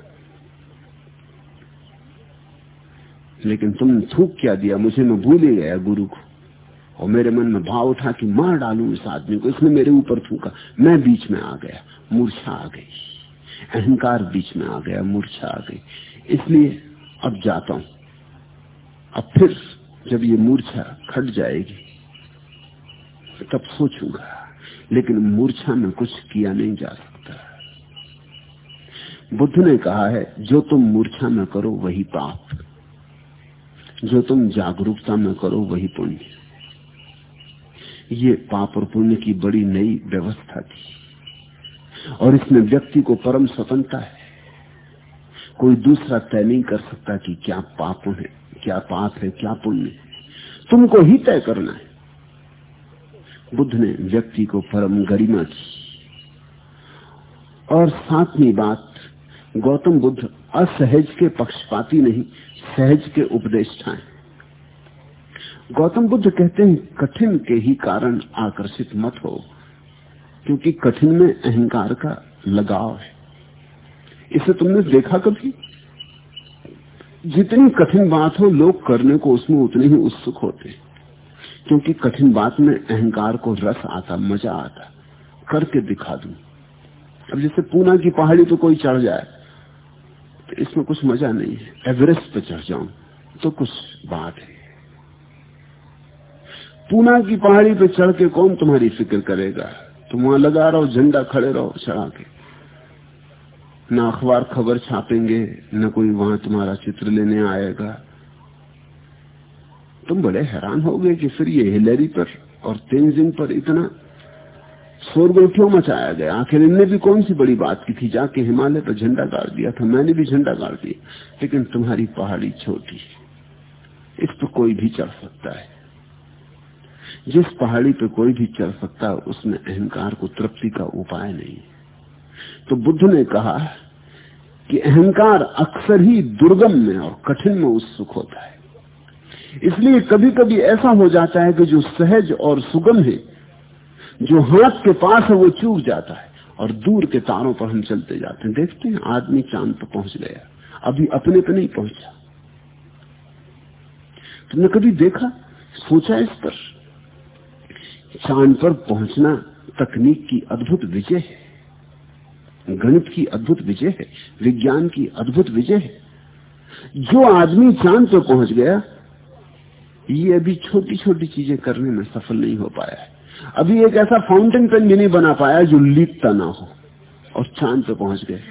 लेकिन तुमने थूक क्या दिया? मुझे मैं भूल ही गया गुरु को। और मेरे मन में भाव उठा कि मार डालू इस आदमी को। इसने मेरे ऊपर थूका। मैं बीच में आ गया। मूर्छा आ गई। अहंकार बीच में आ गया, मूर्छा आ गई। इसलिए अब जाता हूँ। अब फिर जब ये मूर्छा खट जाएगी, तब सोचूँगा, लेकिन मूर्छा में कुछ किया नहीं जा सकता। बुद्ध ने कहा है, जो तुम मूर्छा में करो वही पाप। जो तुम जागरूकता में करो वही पुण्य। ये पाप और पुण्य की बड़ी नई व्यवस्था थी। और इसमें व्यक्ति को परम स्वतंत्रता है। कोई दूसरा तय नहीं कर सकता कि क्या पाप है, क्या पाप है, क्या पुण्य है। तुमको ही तय करना है। बुद्ध ने व्यक्ति को परम गरिमा की। और सातवीं बात, गौतम बुद्ध असहज के पक्षपाती नहीं, सहज के उपदेष्टा है। गौतम बुद्ध कहते हैं, कठिन के ही कारण आकर्षित मत हो। क्योंकि कठिन में अहंकार का लगाव है। इसे तुमने देखा कभी? जितनी कठिन बात हो, लोग करने को उसमें उतने ही उत्सुक होते क्योंकि कठिन बात में अहंकार को रस आता, मज़ा आता। करके दिखा दू। अब जैसे पूना की पहाड़ी तो कोई चढ़ जाए तो इसमें कुछ मज़ा नहीं है। एवरेस्ट पे चढ़ जाऊँ तो कुछ बात है। पूना की पहाड़ी पे चढ़ के कौन तुम्हारी फ़िक्र करेगा? तुम वहाँ लगा रहो, झंडा खड़े रहो चढ़ा के। न अखबार खबर छापेंगे, न कोई वहाँ तुम्हारा चित्र लेने आएगा। तुम बड़े हैरान हो गए कि फिर ये हिलेरी पर और तेंजिंग पर इतना शोरगुल क्यों मचाया गया। आखिर इनने भी कौन सी बड़ी बात की थी? जाके हिमालय पर झंडा गाड़ दिया था। मैंने भी झंडा गाड़ दिया, लेकिन तुम्हारी पहाड़ी छोटी। इस पर कोई भी चढ़ सकता है। जिस पहाड़ी पे कोई भी चढ़ सकता है, उसमें अहंकार को तृप्ति का उपाय नहीं तो बुद्ध ने कहा कि अहंकार अक्सर ही दुर्गम में और कठिन में उत्सुक होता है। इसलिए कभी कभी ऐसा हो जाता है कि जो सहज और सुगम है, जो हाथ के पास है, वो चूक जाता है और दूर के तारों पर हम चलते जाते हैं। देखते हैं, आदमी चाँद पर पहुँच गया। अभी अपने पे नहीं पहुँचा। तुमने कभी देखा? सोचा इस पर? चाँद पर पहुँचना तकनीक की अद्भुत विजय है। गणित की अद्भुत विजय है। विज्ञान की अद्भुत विजय है। जो आदमी चाँद पर पहुँच गया, ये अभी छोटी छोटी चीज़ें करने में सफल नहीं हो पाया है। अभी एक ऐसा फाउंटेन पेन भी नहीं बना पाया जो लीकता ना हो और चाँद पे पहुँच गए।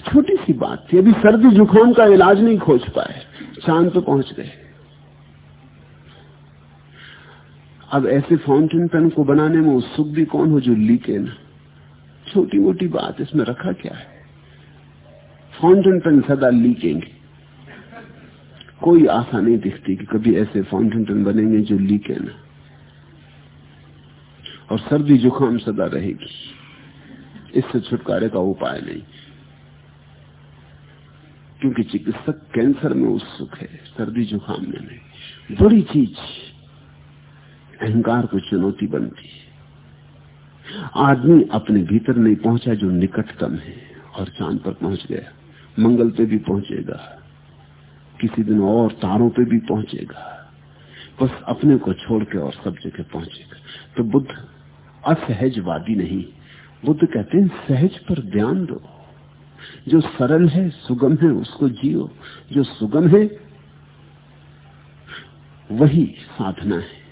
छोटी सी बात थी। अभी सर्दी जुकाम का इलाज नहीं खोज पाए। चाँद पे पहुँच गए। अब ऐसे फाउंटेन पेन को बनाने में उत्सुक भी कौन हो जो लीके ना? छोटी मोटी बात, इसमें रखा क्या है? फाउंटेन पेन सदा लीकेंगे। कोई आशा नहीं दिखती कि कभी ऐसे फाउंटेन पेन बनेंगे जो लीके ना। और सर्दी जुकाम सदा रहेगी। इससे छुटकारे का उपाय नहीं। क्योंकि चिकित्सक कैंसर में उत्सुक है, सर्दी जुकाम में नहीं। बड़ी चीज़। अहंकार को चुनौती बनती है। आदमी अपने भीतर नहीं पहुँचा जो निकटतम है और चाँद पर पहुँच गया। मंगल पे भी पहुंचेगा। किसी दिन और तारों पे भी पहुंचेगा। बस अपने को छोड़ के और सब जगह पहुंचेगा। तो बुद्ध असहजवादी नहीं। बुद्ध कहते हैं, सहज पर ध्यान दो। जो सरल है, सुगम है, उसको जियो। जो सुगम है, वही साधना है।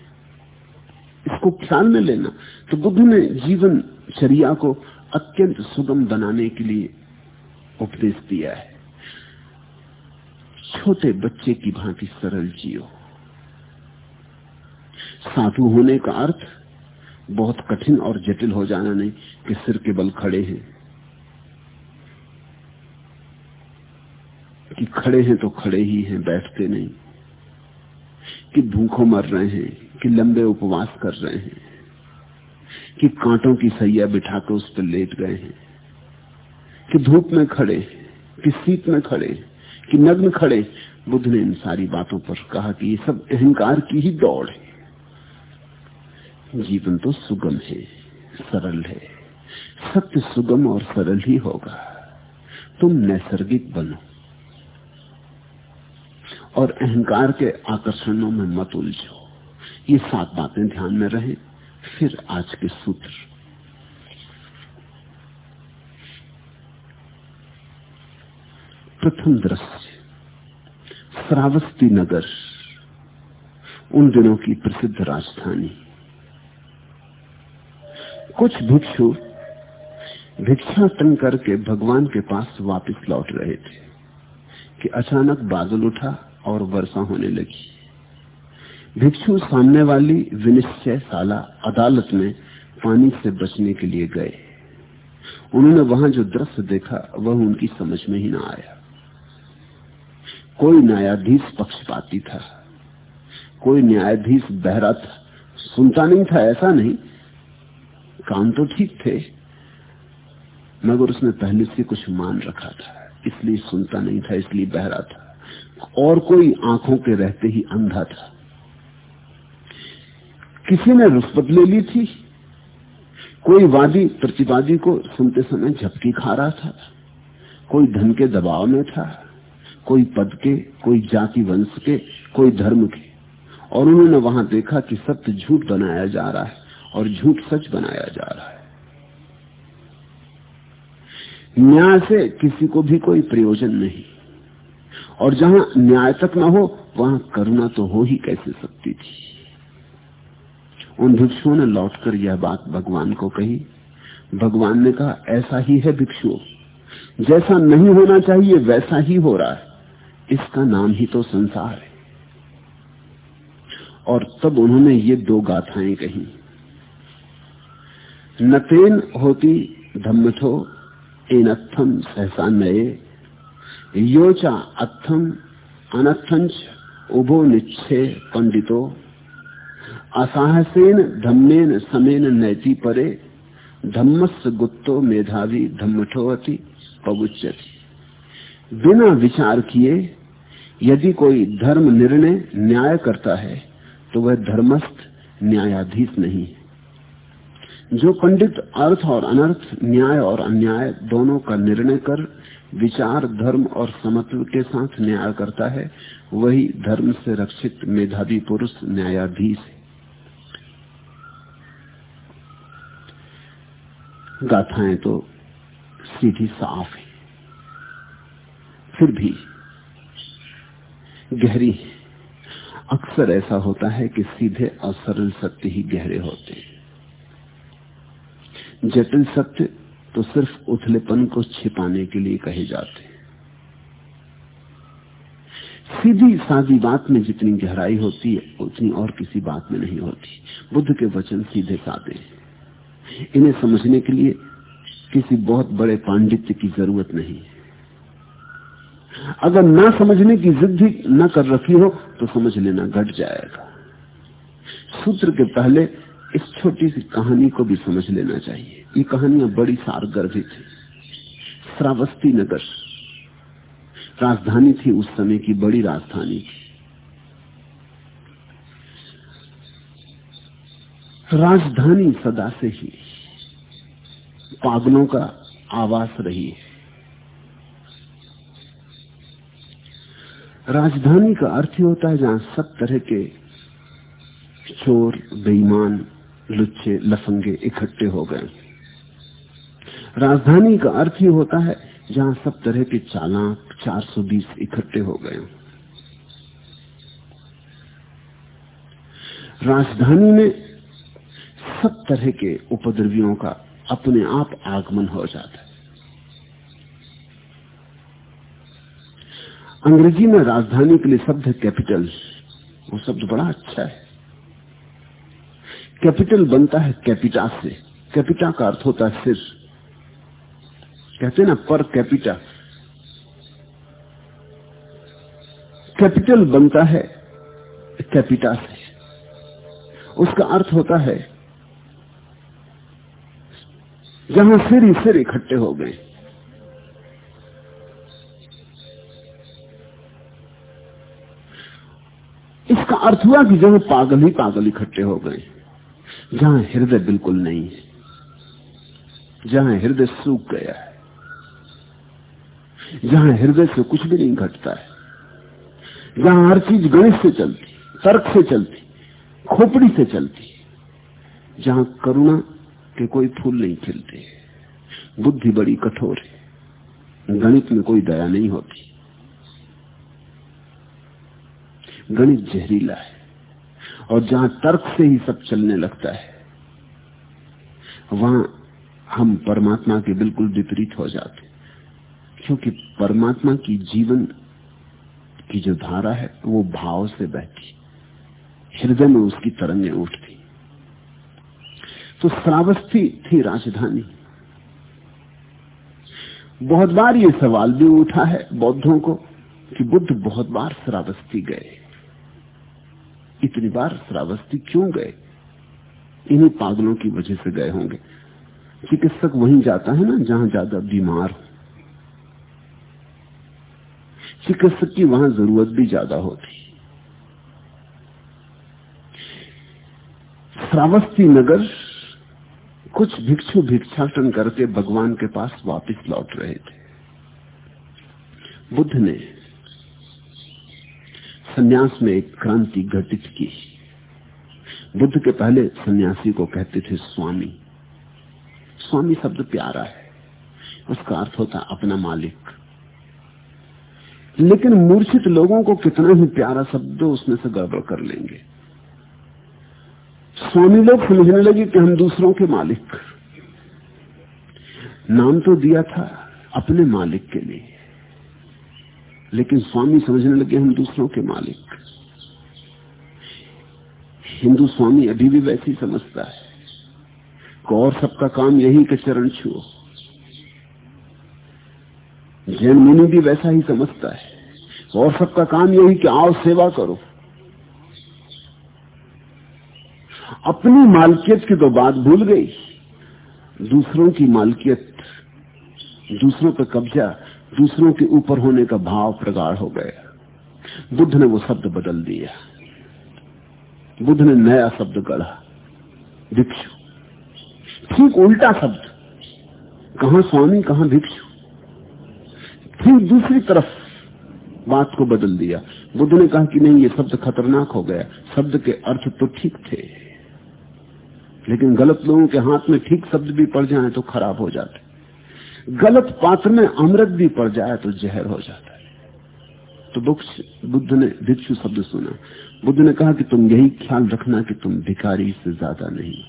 इसको ख्याल में लेना। तो बुद्ध ने जीवन चर्या को अत्यंत सुगम बनाने के लिए उपदेश दिया है। छोटे बच्चे की भांति सरल जियो। साधु होने का अर्थ बहुत कठिन और जटिल हो जाना नहीं कि सिर के बल खड़े हैं। कि खड़े हैं तो खड़े ही हैं, बैठते नहीं। कि भूखों मर रहे हैं कि लंबे उपवास कर रहे हैं, कि कांटों की सैया बिठा कर उस पर लेट गए हैं, कि धूप में खड़े, कि शीत में खड़े, कि नग्न खड़े। बुद्ध ने इन सारी बातों पर कहा कि ये सब अहंकार की ही दौड़ है। जीवन तो सुगम है, सरल है। सत्य सुगम और सरल ही होगा। तुम नैसर्गिक बनो। और अहंकार के आकर्षणों में मत उलझो। ये सात बातें ध्यान में रहे। फिर आज के सूत्र। प्रथम दृश्य, श्रावस्ती नगर, उन दिनों की प्रसिद्ध राजधानी। कुछ भिक्षु भिक्षा भिक्षाटन करके भगवान के पास वापस लौट रहे थे कि अचानक बादल उठा और वर्षा होने लगी। भिक्षु सामने वाली विनिश्चय शाला अदालत में पानी से बचने के लिए गए। उन्होंने वहाँ जो दृश्य देखा, वह उनकी समझ में ही ना आया। कोई न्यायाधीश पक्षपाती था, कोई न्यायाधीश बहरा था, सुनता नहीं था, ऐसा नहीं। काम तो ठीक थे, मगर उसने पहले से कुछ मान रखा था, इसलिए सुनता नहीं था, इसलिए बहरा था। और कोई आँखों के रहते ही अंधा था। किसी ने रुष्पत ले ली थी? कोई वादी, प्रतिवादी को सुनते समय झपकी खा रहा था? कोई धन के दबाव में था? कोई पद के, कोई जाति वंश के, कोई धर्म के? और उन्होंने वहाँ देखा कि सत्य झूठ बनाया जा रहा है और झूठ सच बनाया जा रहा है। न्याय से किसी को भी कोई प्रयोजन नहीं। और जहाँ न्याय तक ना हो, वहाँ करुणा तो हो ही कैसे सकती थी? उन भिक्षुओं ने लौटकर यह बात भगवान को कही। भगवान ने कहा, ऐसा ही है भिक्षुओं जैसा नहीं होना चाहिए, वैसा ही हो रहा है। इसका नाम ही तो संसार है। और तब उन्होंने ये दो गाथाएँ कही। नतेन होती धम्मथो एनत्थम सहसा नये। योचा अत्थम अनत्थंच उभो निच्छे पंडितो। असाहसेन, धम्मेन, समेन नैति परे धम्मस गुत्तो मेधावी, धम्मठोवती, पगुच्यति। बिना विचार किए, यदि कोई धर्म निर्णय न्याय करता है तो वह धर्मस्थ न्यायाधीश नहीं है। जो पंडित अर्थ और अनर्थ, न्याय और अन्याय दोनों का निर्णय कर विचार, धर्म और समत्व के साथ न्याय करता है, वही धर्म से रक्षित मेधावी पुरुष न्यायाधीश है। गाथाएँ तो सीधी साफ़ है। फिर भी गहरी है अक्सर ऐसा होता है कि सीधे और सरल सत्य ही गहरे होते हैं। जटिल सत्य तो सिर्फ़ उथलेपन को छिपाने के लिए कहे जाते हैं। सीधी सादी बात में जितनी गहराई होती है, उतनी और किसी बात में नहीं होती। बुद्ध के वचन सीधे सादे इन्हें समझने के लिए किसी बहुत बड़े पांडित्य की ज़रूरत नहीं अगर ना समझने की जिद भी न कर रखी हो तो समझ लेना घट जाएगा। सूत्र के पहले इस छोटी सी कहानी को भी समझ लेना चाहिए। ये कहानियाँ बड़ी सारगर्भित है श्रावस्ती नगर। राजधानी थी उस समय की, बड़ी राजधानी थी। राजधानी सदा से ही पागलों का आवास रही है। राजधानी का अर्थ ही होता है जहाँ सब तरह के चोर, बेईमान, लुच्चे, लफंगे इकट्ठे हो गए। राजधानी का अर्थ ही होता है जहाँ सब तरह के चालाक 420 इकट्ठे हो गए। राजधानी में सब तरह के उपद्रवियों का अपने आप आगमन हो जाता है। अंग्रेज़ी में राजधानी के लिए शब्द है कैपिटल। वो शब्द बड़ा अच्छा है। कैपिटल बनता है कैपिटा से। कैपिटा का अर्थ होता है सिर। कहते ना, पर कैपिटा। कैपिटल बनता है कैपिटा से। उसका अर्थ होता है जहाँ सिर ही सिर इकट्ठे हो गए। इसका अर्थ हुआ कि जहाँ पागल ही पागल इकट्ठे हो गए, जहाँ हृदय बिल्कुल नहीं है, जहाँ हृदय सूख गया है, जहाँ हृदय से कुछ भी नहीं घटता है, जहाँ हर चीज़ गणित से चलती, तर्क से चलती, खोपड़ी से चलती, जहाँ करुणा के कोई फूल नहीं खिलते। बुद्धि बड़ी कठोर है। गणित में कोई दया नहीं होती। गणित जहरीला है। और जहाँ तर्क से ही सब चलने लगता है, वहाँ हम परमात्मा के बिल्कुल विपरीत हो जाते क्योंकि परमात्मा की जीवन की जो धारा है, वो भाव से बहती हृदय में उसकी तरंगें उठती तो श्रावस्ती थी राजधानी। बहुत बार ये सवाल भी उठा है बौद्धों को कि बुद्ध बहुत बार श्रावस्ती गए। इतनी बार श्रावस्ती क्यों गए? इन्हीं पागलों की वजह से गए होंगे। चिकित्सक वहीं जाता है ना, जहाँ ज़्यादा बीमार हो। चिकित्सक की वहाँ ज़रूरत भी ज़्यादा होती। श्रावस्ती नगर कुछ भिक्षु भिक्षाटन करके भगवान के पास वापस लौट रहे थे। बुद्ध ने सन्यास में एक क्रांति घटित की। बुद्ध के पहले सन्यासी को कहते थे, स्वामी स्वामी शब्द प्यारा है, उसका अर्थ होता अपना मालिक। लेकिन मूर्छित लोगों को कितना ही प्यारा शब्द उसमें से गड़बड़ कर लेंगे। स्वामी लोग समझने लगे कि हम दूसरों के मालिक। नाम तो दिया था अपने मालिक के लिए। लेकिन स्वामी समझने लगे हम दूसरों के मालिक। हिंदू स्वामी अभी भी वैसे ही समझता है और सबका काम यही के चरण छुओ। जैन मुनि भी वैसा ही समझता है और सबका काम यही कि आओ सेवा करो। अपनी मालकियत की तो बात भूल गई। दूसरों की मालकियत, दूसरों पर कब्जा, दूसरों के ऊपर होने का भाव प्रगाढ़ हो गया। बुद्ध ने वो शब्द बदल दिया। बुद्ध ने नया शब्द गढ़ा। भिक्षु। ठीक उल्टा शब्द। कहा स्वामी, कहा भिक्षु। ठीक दूसरी तरफ़ बात को बदल दिया। बुद्ध ने कहा कि नहीं, ये शब्द खतरनाक हो गया। शब्द के अर्थ तो ठीक थे। लेकिन गलत लोगों के हाथ में ठीक शब्द भी पड़ जाए तो खराब हो जाते गलत पात्र में अमृत भी पड़ जाए तो जहर हो जाता है। तो बुद्ध ने भिक्षु शब्द सुना। बुद्ध ने कहा कि तुम यही ख्याल रखना कि तुम भिखारी से ज़्यादा नहीं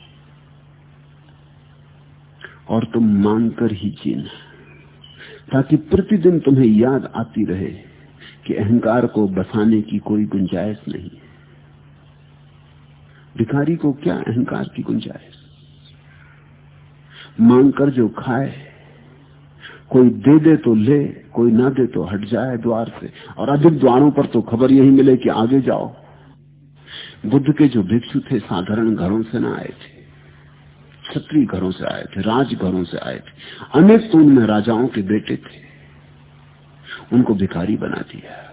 और तुम मांगकर ही जीना। ताकि प्रतिदिन तुम्हें याद आती रहे कि अहंकार को बसाने की कोई गुंजाइश नहीं। भिखारी को क्या अहंकार की गुंजाइश? मांग कर जो खाए, कोई दे दे तो ले, कोई ना दे तो हट जाए द्वार से। और अधिक द्वारों पर तो खबर यही मिले कि आगे जाओ। बुद्ध के जो भिक्षु थे, साधारण घरों से ना आए थे। क्षत्रिय घरों से आए थे, राज घरों से आए थे। अनेक तो उनमें राजाओं के बेटे थे। उनको भिखारी बना दिया।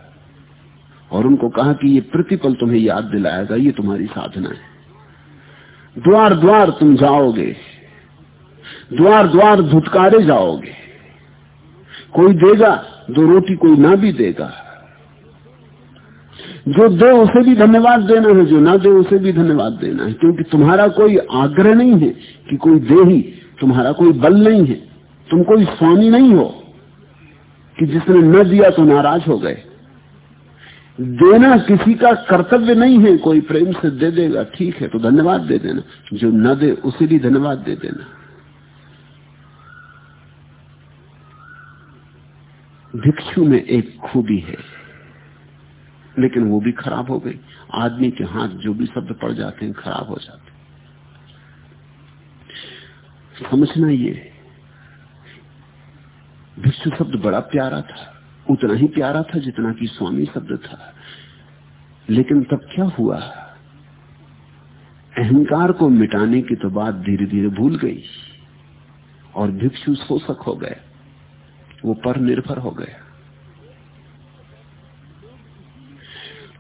और उनको कहा कि ये प्रतिपल तुम्हें याद दिलाएगा, ये तुम्हारी साधना है। द्वार द्वार तुम जाओगे। द्वार द्वार धुतकारे जाओगे। कोई देगा, दो रोटी कोई ना भी देगा। जो दे, उसे भी धन्यवाद देना है, जो ना दे, उसे भी धन्यवाद देना है। क्योंकि तुम्हारा कोई आग्रह नहीं है कि कोई दे ही तुम्हारा कोई बल नहीं है। तुम कोई स्वामी नहीं हो कि जिसने न दिया तो नाराज़ हो गए। देना किसी का कर्तव्य नहीं है, कोई प्रेम से दे देगा, ठीक है तो धन्यवाद दे देना। जो न दे, उसे भी धन्यवाद दे देना। भिक्षु में एक खूबी है, लेकिन वो भी खराब हो गई। आदमी के हाथ जो भी शब्द पड़ जाते हैं, खराब हो जाते हैं। समझना ये, भिक्षु शब्द बड़ा प्यारा था। उतना ही प्यारा था जितना कि स्वामी शब्द था। लेकिन तब क्या हुआ? अहंकार को मिटाने की तो बात धीरे धीरे भूल गई और भिक्षु शोषक हो गए। वो पर निर्भर हो गया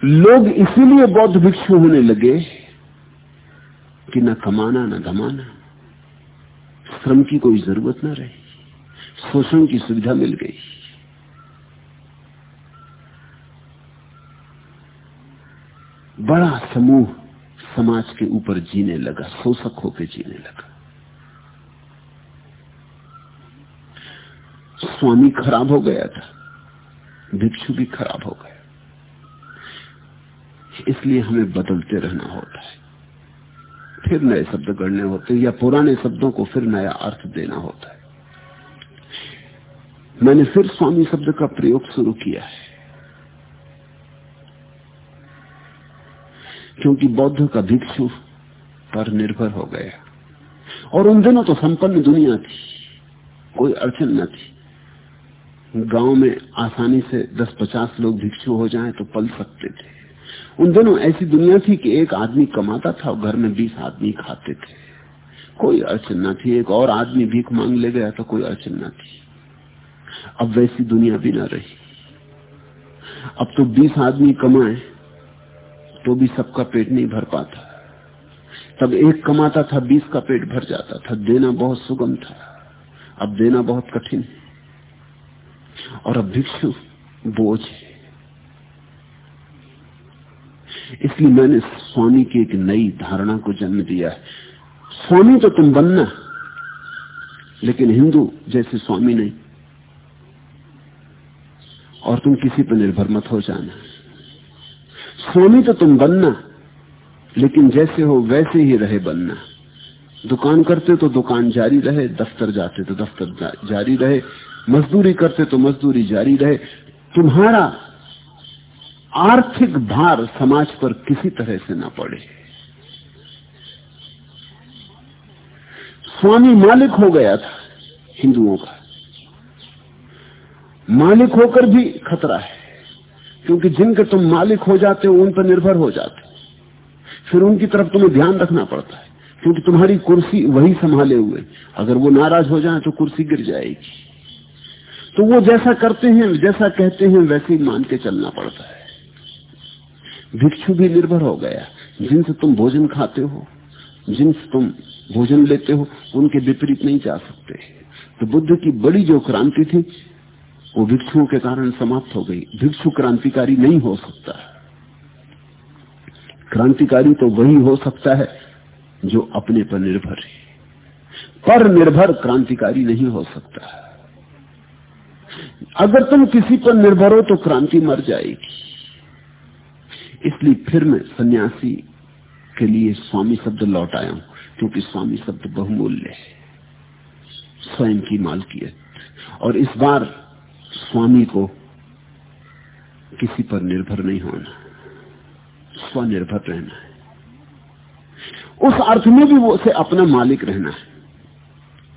लोग इसीलिए बौद्ध भिक्षु होने लगे कि न कमाना, न धमाना श्रम की कोई ज़रूरत न रही। शोषण की सुविधा मिल गई। बड़ा समूह समाज के ऊपर जीने लगा, शोषक होकर जीने लगा। स्वामी खराब हो गया था, भिक्षु भी खराब हो गया। इसलिए हमें बदलते रहना होता है। फिर नए शब्द गढ़ने होते हैं या पुराने शब्दों को फिर नया अर्थ देना होता है। मैंने फिर स्वामी शब्द का प्रयोग शुरू किया है। क्योंकि बौद्ध का भिक्षु पर निर्भर हो गया। और उन दिनों तो संपन्न दुनिया थी, कोई अड़चन न थी। गाँव में आसानी से 10-50 लोग भिक्षु हो जाएँ तो पल सकते थे। उन दिनों ऐसी दुनिया थी कि एक आदमी कमाता था और घर में 20 आदमी खाते थे। कोई अड़चन न थी, एक और आदमी भीख मांग ले गया तो कोई अड़चन न थी। अब वैसी दुनिया भी ना रही। अब तो 20 आदमी कमाए तो भी सबका पेट नहीं भर पाता। तब एक कमाता था, बीस का पेट भर जाता था। देना बहुत सुगम था। अब देना बहुत कठिन है। और अब भिक्षु बोझ है। इसलिए मैंने स्वामी की एक नई धारणा को जन्म दिया है। स्वामी तो तुम बनना, लेकिन हिंदू जैसे स्वामी नहीं। और तुम किसी पर निर्भर मत हो जाना। स्वामी तो तुम बनना। लेकिन जैसे हो वैसे ही रहे बनना। दुकान करते तो दुकान जारी रहे, दफ्तर जाते तो दफ्तर जारी रहे। मजदूरी करते तो मजदूरी जारी रहे। तुम्हारा आर्थिक भार समाज पर किसी तरह से ना पड़े। स्वामी मालिक हो गया था हिंदुओं का। मालिक होकर भी खतरा है। क्योंकि जिनके तुम मालिक हो जाते हो, उन पर निर्भर हो जाते फिर उनकी तरफ़ तुम्हें ध्यान रखना पड़ता है, क्योंकि तुम्हारी कुर्सी वही संभाले हुए अगर वो नाराज़ हो जाए तो कुर्सी गिर जाएगी। तो वो जैसा करते हैं, जैसा कहते हैं, वैसे ही मान के चलना पड़ता है। भिक्षु भी निर्भर हो गया। जिनसे तुम भोजन खाते हो, जिनसे तुम भोजन लेते हो, उनके विपरीत नहीं जा सकते। तो बुद्ध की बड़ी जो क्रांति थी वो भिक्षुओं के कारण समाप्त हो गई। भिक्षु क्रांतिकारी नहीं हो सकता। क्रांतिकारी तो वही हो सकता है जो अपने पर निर्भर है। पर निर्भर क्रांतिकारी नहीं हो सकता। अगर तुम किसी पर निर्भर हो तो क्रांति मर जाएगी। इसलिए फिर मैं सन्यासी के लिए स्वामी शब्द लौट आया हूँ, क्योंकि स्वामी शब्द बहुमूल्य है। स्वयं की मालकियत। और इस बार स्वामी को किसी पर निर्भर नहीं होना। स्वनिर्भर रहना है। उस अर्थ में भी वो उसे अपना मालिक रहना है।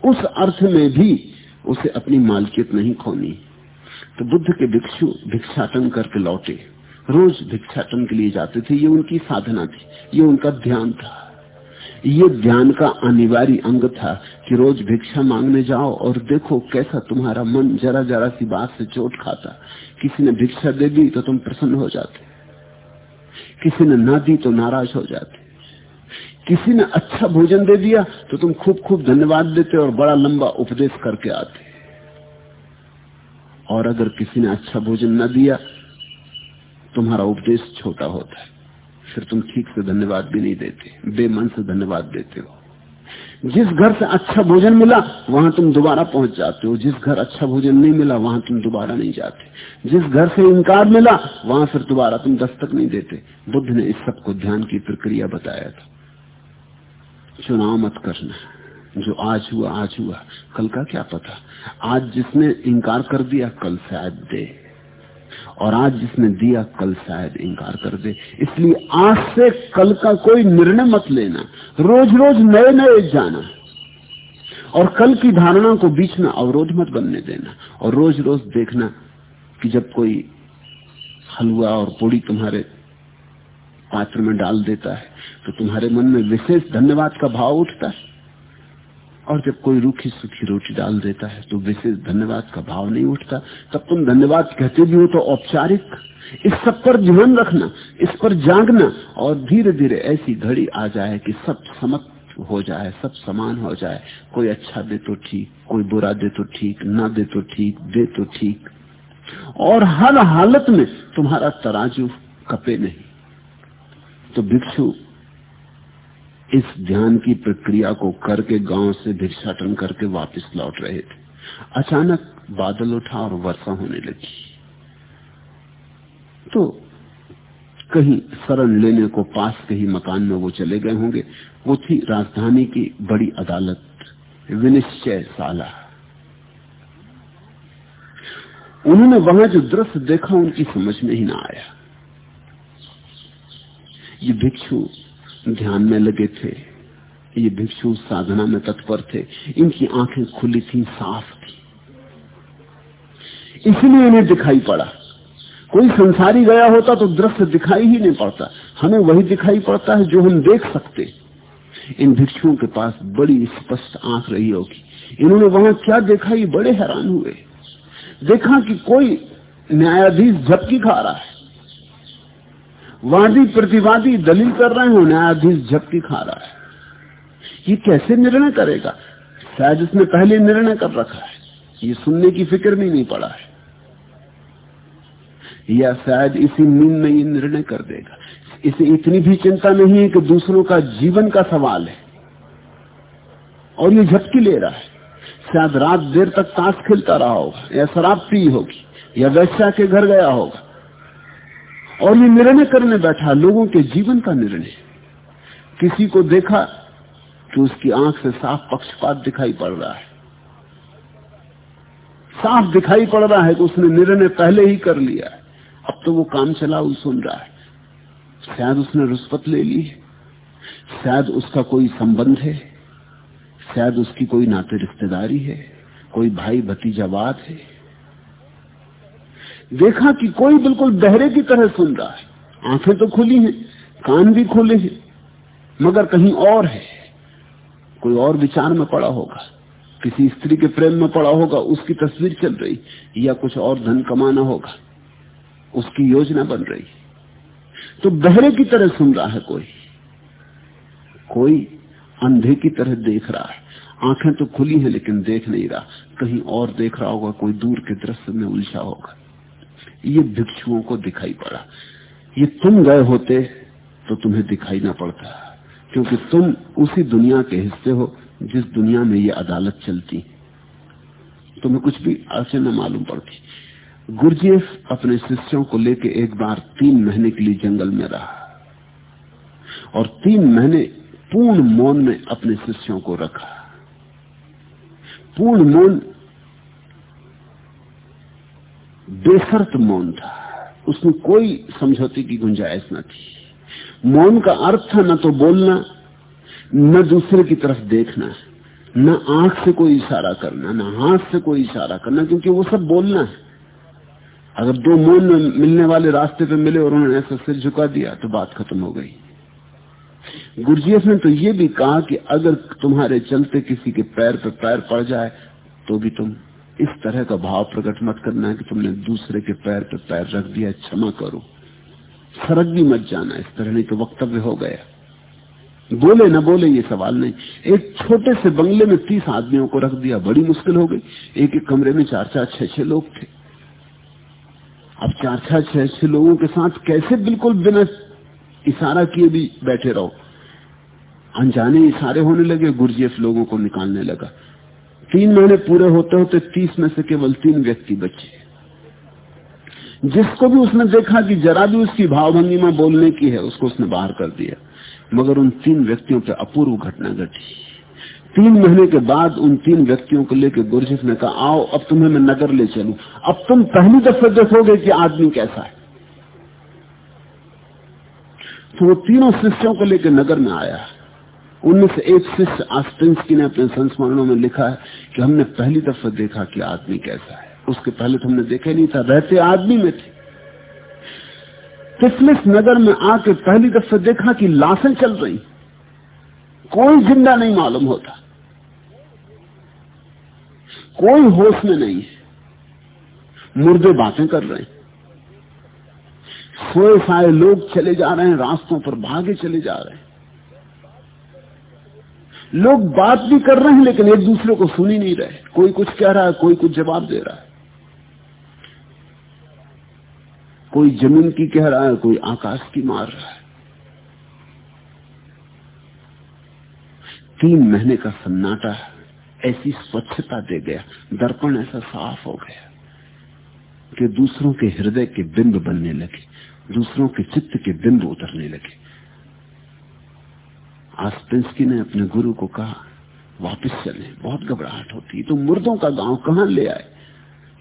उस अर्थ में भी उसे अपनी मालकियत नहीं खोनी। तो बुद्ध के भिक्षु भिक्षाटन करके लौटे। रोज भिक्षाटन के लिए जाते थे। ये उनकी साधना थी। ये उनका ध्यान था। ये ध्यान का अनिवार्य अंग था कि रोज भिक्षा मांगने जाओ और देखो कैसा तुम्हारा मन जरा जरा सी बात से चोट खाता। किसी ने भिक्षा दे दी तो तुम प्रसन्न हो जाते। किसी ने ना दी तो नाराज़ हो जाते। किसी ने अच्छा भोजन दे दिया तो तुम खूब खूब धन्यवाद देते और बड़ा लंबा उपदेश करके आते। और अगर किसी ने अच्छा भोजन न दिया, तुम्हारा उपदेश छोटा होता है। फिर तुम ठीक से धन्यवाद भी नहीं देते, बेमन से धन्यवाद देते हो। जिस घर से अच्छा भोजन मिला, वहाँ तुम दोबारा पहुँच जाते हो। जिस घर अच्छा भोजन नहीं मिला, वहाँ तुम दोबारा नहीं जाते। जिस घर से इनकार मिला, वहाँ फिर दोबारा तुम दस्तक नहीं देते। बुद्ध ने इस सबको ध्यान की प्रक्रिया बताया था। चुनाव मत करना। जो आज हुआ आज हुआ। कल का क्या पता? आज जिसने इनकार कर दिया, कल शायद दे। और आज जिसने दिया, कल शायद इंकार कर दे। इसलिए आज से कल का कोई निर्णय मत लेना। रोज रोज नए नए जाना। और कल की धारणा को बीच में अवरोध मत बनने देना। और रोज रोज देखना कि जब कोई हलवा और पूड़ी तुम्हारे पात्र में डाल देता है तो तुम्हारे मन में विशेष धन्यवाद का भाव उठता है। और जब कोई रूखी सूखी रोटी डाल देता है तो विशेष धन्यवाद का भाव नहीं उठता। तब तुम धन्यवाद कहते भी हो तो औपचारिक। इस सब पर ध्यान रखना, इस पर जागना, और धीरे धीरे ऐसी घड़ी आ जाए कि सब समत हो जाए, सब समान हो जाए। कोई अच्छा दे तो ठीक, कोई बुरा दे तो ठीक, ना दे तो ठीक, दे तो ठीक। और हर हालत में तुम्हारा तराजू कपे नहीं। तो भिक्षु इस ध्यान की प्रक्रिया को करके गाँव से भिक्षाटन करके वापस लौट रहे थे। अचानक बादल उठा और वर्षा होने लगी। तो कहीं शरण लेने को पास के ही मकान में वो चले गए होंगे। वो थी राजधानी की बड़ी अदालत विनिश्चय साला उन्होंने वहाँ जो दृश्य देखा, उनकी समझ में ही ना आया। ये भिक्षु ध्यान में लगे थे ये भिक्षु साधना में तत्पर थे। इनकी आँखें खुली थी, साफ़ थी। इसलिए इन्हें दिखाई पड़ा। कोई संसारी गया होता तो दृश्य दिखाई ही नहीं पड़ता। हमें वही दिखाई पड़ता है जो हम देख सकते। इन भिक्षुओं के पास बड़ी स्पष्ट आँख रही होगी। इन्होंने वहाँ क्या देखा? ये बड़े हैरान हुए। देखा कि कोई न्यायाधीश झपकी खा रहा है। वादी प्रतिवादी दलील कर रहे हो, न्यायाधीश झपकी खा रहा है। ये कैसे निर्णय करेगा? शायद उसने पहले निर्णय कर रखा है। ये सुनने की फ़िक्र में नहीं पड़ा है। या शायद इसी नींद में ये निर्णय कर देगा। इसे इतनी भी चिंता नहीं है कि दूसरों का जीवन का सवाल है। और ये झपकी ले रहा है। शायद रात देर तक ताश खेलता रहा होगा, या शराब पी होगी, या वैश्या के घर गया होगा। और ये निर्णय करने बैठा, लोगों के जीवन का निर्णय। किसी को देखा कि उसकी आँख से साफ़ पक्षपात दिखाई पड़ रहा है। साफ़ दिखाई पड़ रहा है कि उसने निर्णय पहले ही कर लिया है। अब तो वो काम चलाऊ सुन रहा है। शायद उसने रुष्पत ले ली शायद उसका कोई संबंध है। शायद उसकी कोई नाते रिश्तेदारी है। कोई भाई भतीजावाद है। देखा कि कोई बिल्कुल बहरे की तरह सुन रहा है। आँखें तो खुली हैं, कान भी खुले हैं, मगर कहीं और है। कोई और विचार में पड़ा होगा, किसी स्त्री के प्रेम में पड़ा होगा, उसकी तस्वीर चल रही, या कुछ और धन कमाना होगा, उसकी योजना बन रही। तो बहरे की तरह सुन रहा है कोई। कोई अंधे की तरह देख रहा है। आँखें तो खुली हैं, लेकिन देख नहीं रहा। कहीं और देख रहा होगा, कोई दूर के दृश्य में उलझा होगा। ये भिक्षुओं को दिखाई पड़ा। ये तुम गए होते तो तुम्हें दिखाई ना पड़ता, क्योंकि तुम उसी दुनिया के हिस्से हो जिस दुनिया में ये अदालत चलती। तुम्हें कुछ भी अड़चन न मालूम पड़ती। गुरजेफ अपने शिष्यों को लेकर एक बार तीन महीने के लिए जंगल में रहा। और तीन महीने पूर्ण मौन में अपने शिष्यों को रखा। पूर्ण मौन बेसर्त मौन था। उसमें कोई समझौते की गुंजाइश न थी। मौन का अर्थ था न तो बोलना, न दूसरे की तरफ़ देखना, न आँख से कोई इशारा करना, न हाथ से कोई इशारा करना, क्योंकि वो सब बोलना है। अगर दो मौन मिलने वाले रास्ते पे मिले और उन्होंने ऐसा सिर झुका दिया तो बात खत्म हो गई। गुरजीएफ ने तो ये भी कहा कि अगर तुम्हारे चलते किसी के पैर पे पैर पड़ जाए तो भी तुम इस तरह का भाव प्रकट मत करना कि तुमने दूसरे के पैर पर पैर रख दिया, क्षमा करो। सरक भी मत जाना, इस तरह नहीं तो वक्तव्य हो गया। बोले ना बोले ये सवाल नहीं। एक छोटे से बंगले में तीस आदमियों को रख दिया, बड़ी मुश्किल हो गई। एक एक कमरे में चार चार छह छह लोग थे। अब चार चार छह छह लोगों के साथ कैसे बिल्कुल बिना इशारा किए भी बैठे रहो? अनजाने इशारे होने लगे गुरजेफ लोगों को निकालने लगा। तीन महीने पूरे होते होते तीस में से केवल तीन व्यक्ति बचे। जिसको भी उसने देखा कि जरा भी उसकी भावभंगिमा बोलने की है, उसको उसने बाहर कर दिया। मगर उन तीन व्यक्तियों पर अपूर्व घटना घटी। तीन महीने के बाद उन तीन व्यक्तियों को लेकर गुरजित ने कहा, आओ, अब तुम्हें मैं नगर ले चलू। अब तुम पहली दफे देखोगे कि आदमी कैसा है। तो वो तीनों शिष्यों को लेकर नगर में आया। उनमें से एक शिष्य आस्टिंसकी ने अपने संस्मरणों में लिखा है कि हमने पहली दफे देखा कि आदमी कैसा है। उसके पहले तो हमने देखा नहीं था, रहते आदमी में थे। किसमिस नगर में आके पहली दफे देखा कि लाशें चल रही। कोई ज़िंदा नहीं मालूम होता। कोई होश में नहीं है। मुर्दे बातें कर रहे सोए साए लोग चले जा रहे हैं, रास्तों पर भागे चले जा रहे हैं। लोग बात भी कर रहे हैं, लेकिन एक दूसरे को सुन ही नहीं रहे। कोई कुछ कह रहा है, कोई कुछ जवाब दे रहा है। कोई ज़मीन की कह रहा है, कोई आकाश की मार रहा है। तीन महीने का सन्नाटा ऐसी स्वच्छता दे गया, दर्पण ऐसा साफ़ हो गया, कि दूसरों के हृदय के बिंब बनने लगे, दूसरों के चित्त के बिंब उतरने लगे। आस्पिंसकी ने अपने गुरु को कहा, वापस चले। बहुत घबराहट होती। तो मुर्दों का गाँव कहाँ ले आए?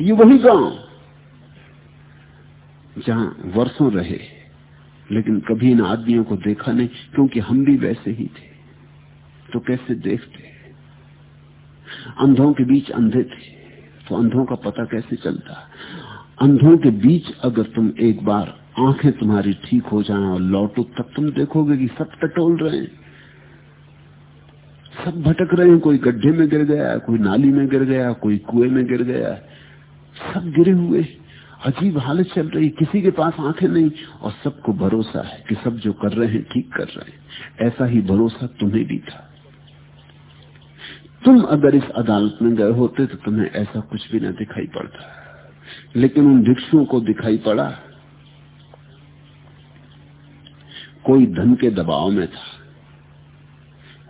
ये वही गाँव। जहाँ वर्षों रहे, लेकिन कभी इन आदमियों को देखा नहीं, क्योंकि हम भी वैसे ही थे। तो कैसे देखते? अंधों के बीच अंधे थे तो अंधों का पता कैसे चलता? अंधों के बीच अगर तुम एक बार आँखें तुम्हारी ठीक हो जाए और लौटो, तब तुम देखोगे कि सब टटोल रहे हैं। सब भटक रहे हैं। कोई गड्ढे में गिर गया, कोई नाली में गिर गया, कोई कुएँ में गिर गया। सब गिरे हुए। अजीब हालत चल रही। किसी के पास आँखें नहीं। और सबको भरोसा है कि सब जो कर रहे हैं, ठीक कर रहे हैं। ऐसा ही भरोसा तुम्हें भी था। तुम अगर इस अदालत में गए होते तो तुम्हें ऐसा कुछ भी ना दिखाई पड़ता। लेकिन उन भिक्षुओं को दिखाई पड़ा। कोई धन के दबाव में था।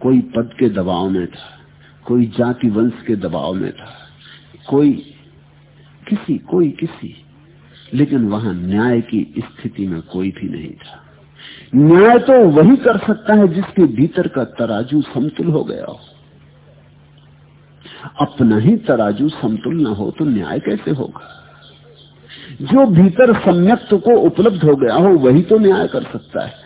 कोई पद के दबाव में था, कोई जाति वंश के दबाव में था, कोई किसी कोई किसी, लेकिन वहाँ न्याय की स्थिति में कोई भी नहीं था। न्याय तो वही कर सकता है जिसके भीतर का तराजू समतुल हो गया हो। अपना ही तराजू समतुल ना हो तो न्याय कैसे होगा? जो भीतर सम्यक्त को उपलब्ध हो गया हो, वही तो न्याय कर सकता है।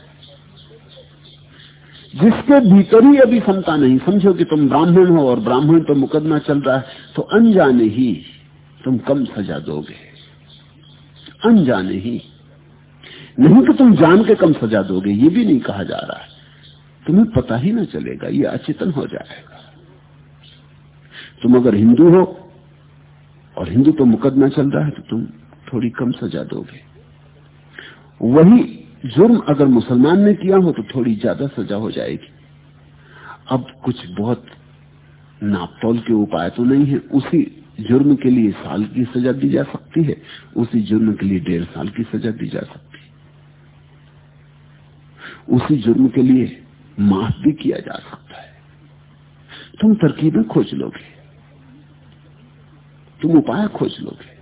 जिसके भीतर ही अभी क्षमता नहीं। समझो कि तुम ब्राह्मण हो और ब्राह्मण पर मुकदमा चल रहा है तो अनजाने ही तुम कम सजा दोगे। अनजाने ही। नहीं तो तुम जान के कम सजा दोगे, ये भी नहीं कहा जा रहा है। तुम्हें पता ही ना चलेगा, ये अचेतन हो जाएगा। तुम अगर हिंदू हो और हिंदू तो मुकदमा चल रहा है तो तुम थोड़ी कम सजा दोगे। वही जुर्म अगर मुसलमान ने किया हो तो थोड़ी ज़्यादा सजा हो जाएगी। अब कुछ बहुत नापतौल के उपाय तो नहीं है। उसी जुर्म के लिए साल की सजा दी जा सकती है। उसी जुर्म के लिए डेढ़ साल की सजा दी जा सकती है। उसी जुर्म के लिए माफ़ भी किया जा सकता है। तुम तरकीबें खोज लोगे। तुम उपाय खोज लोगे।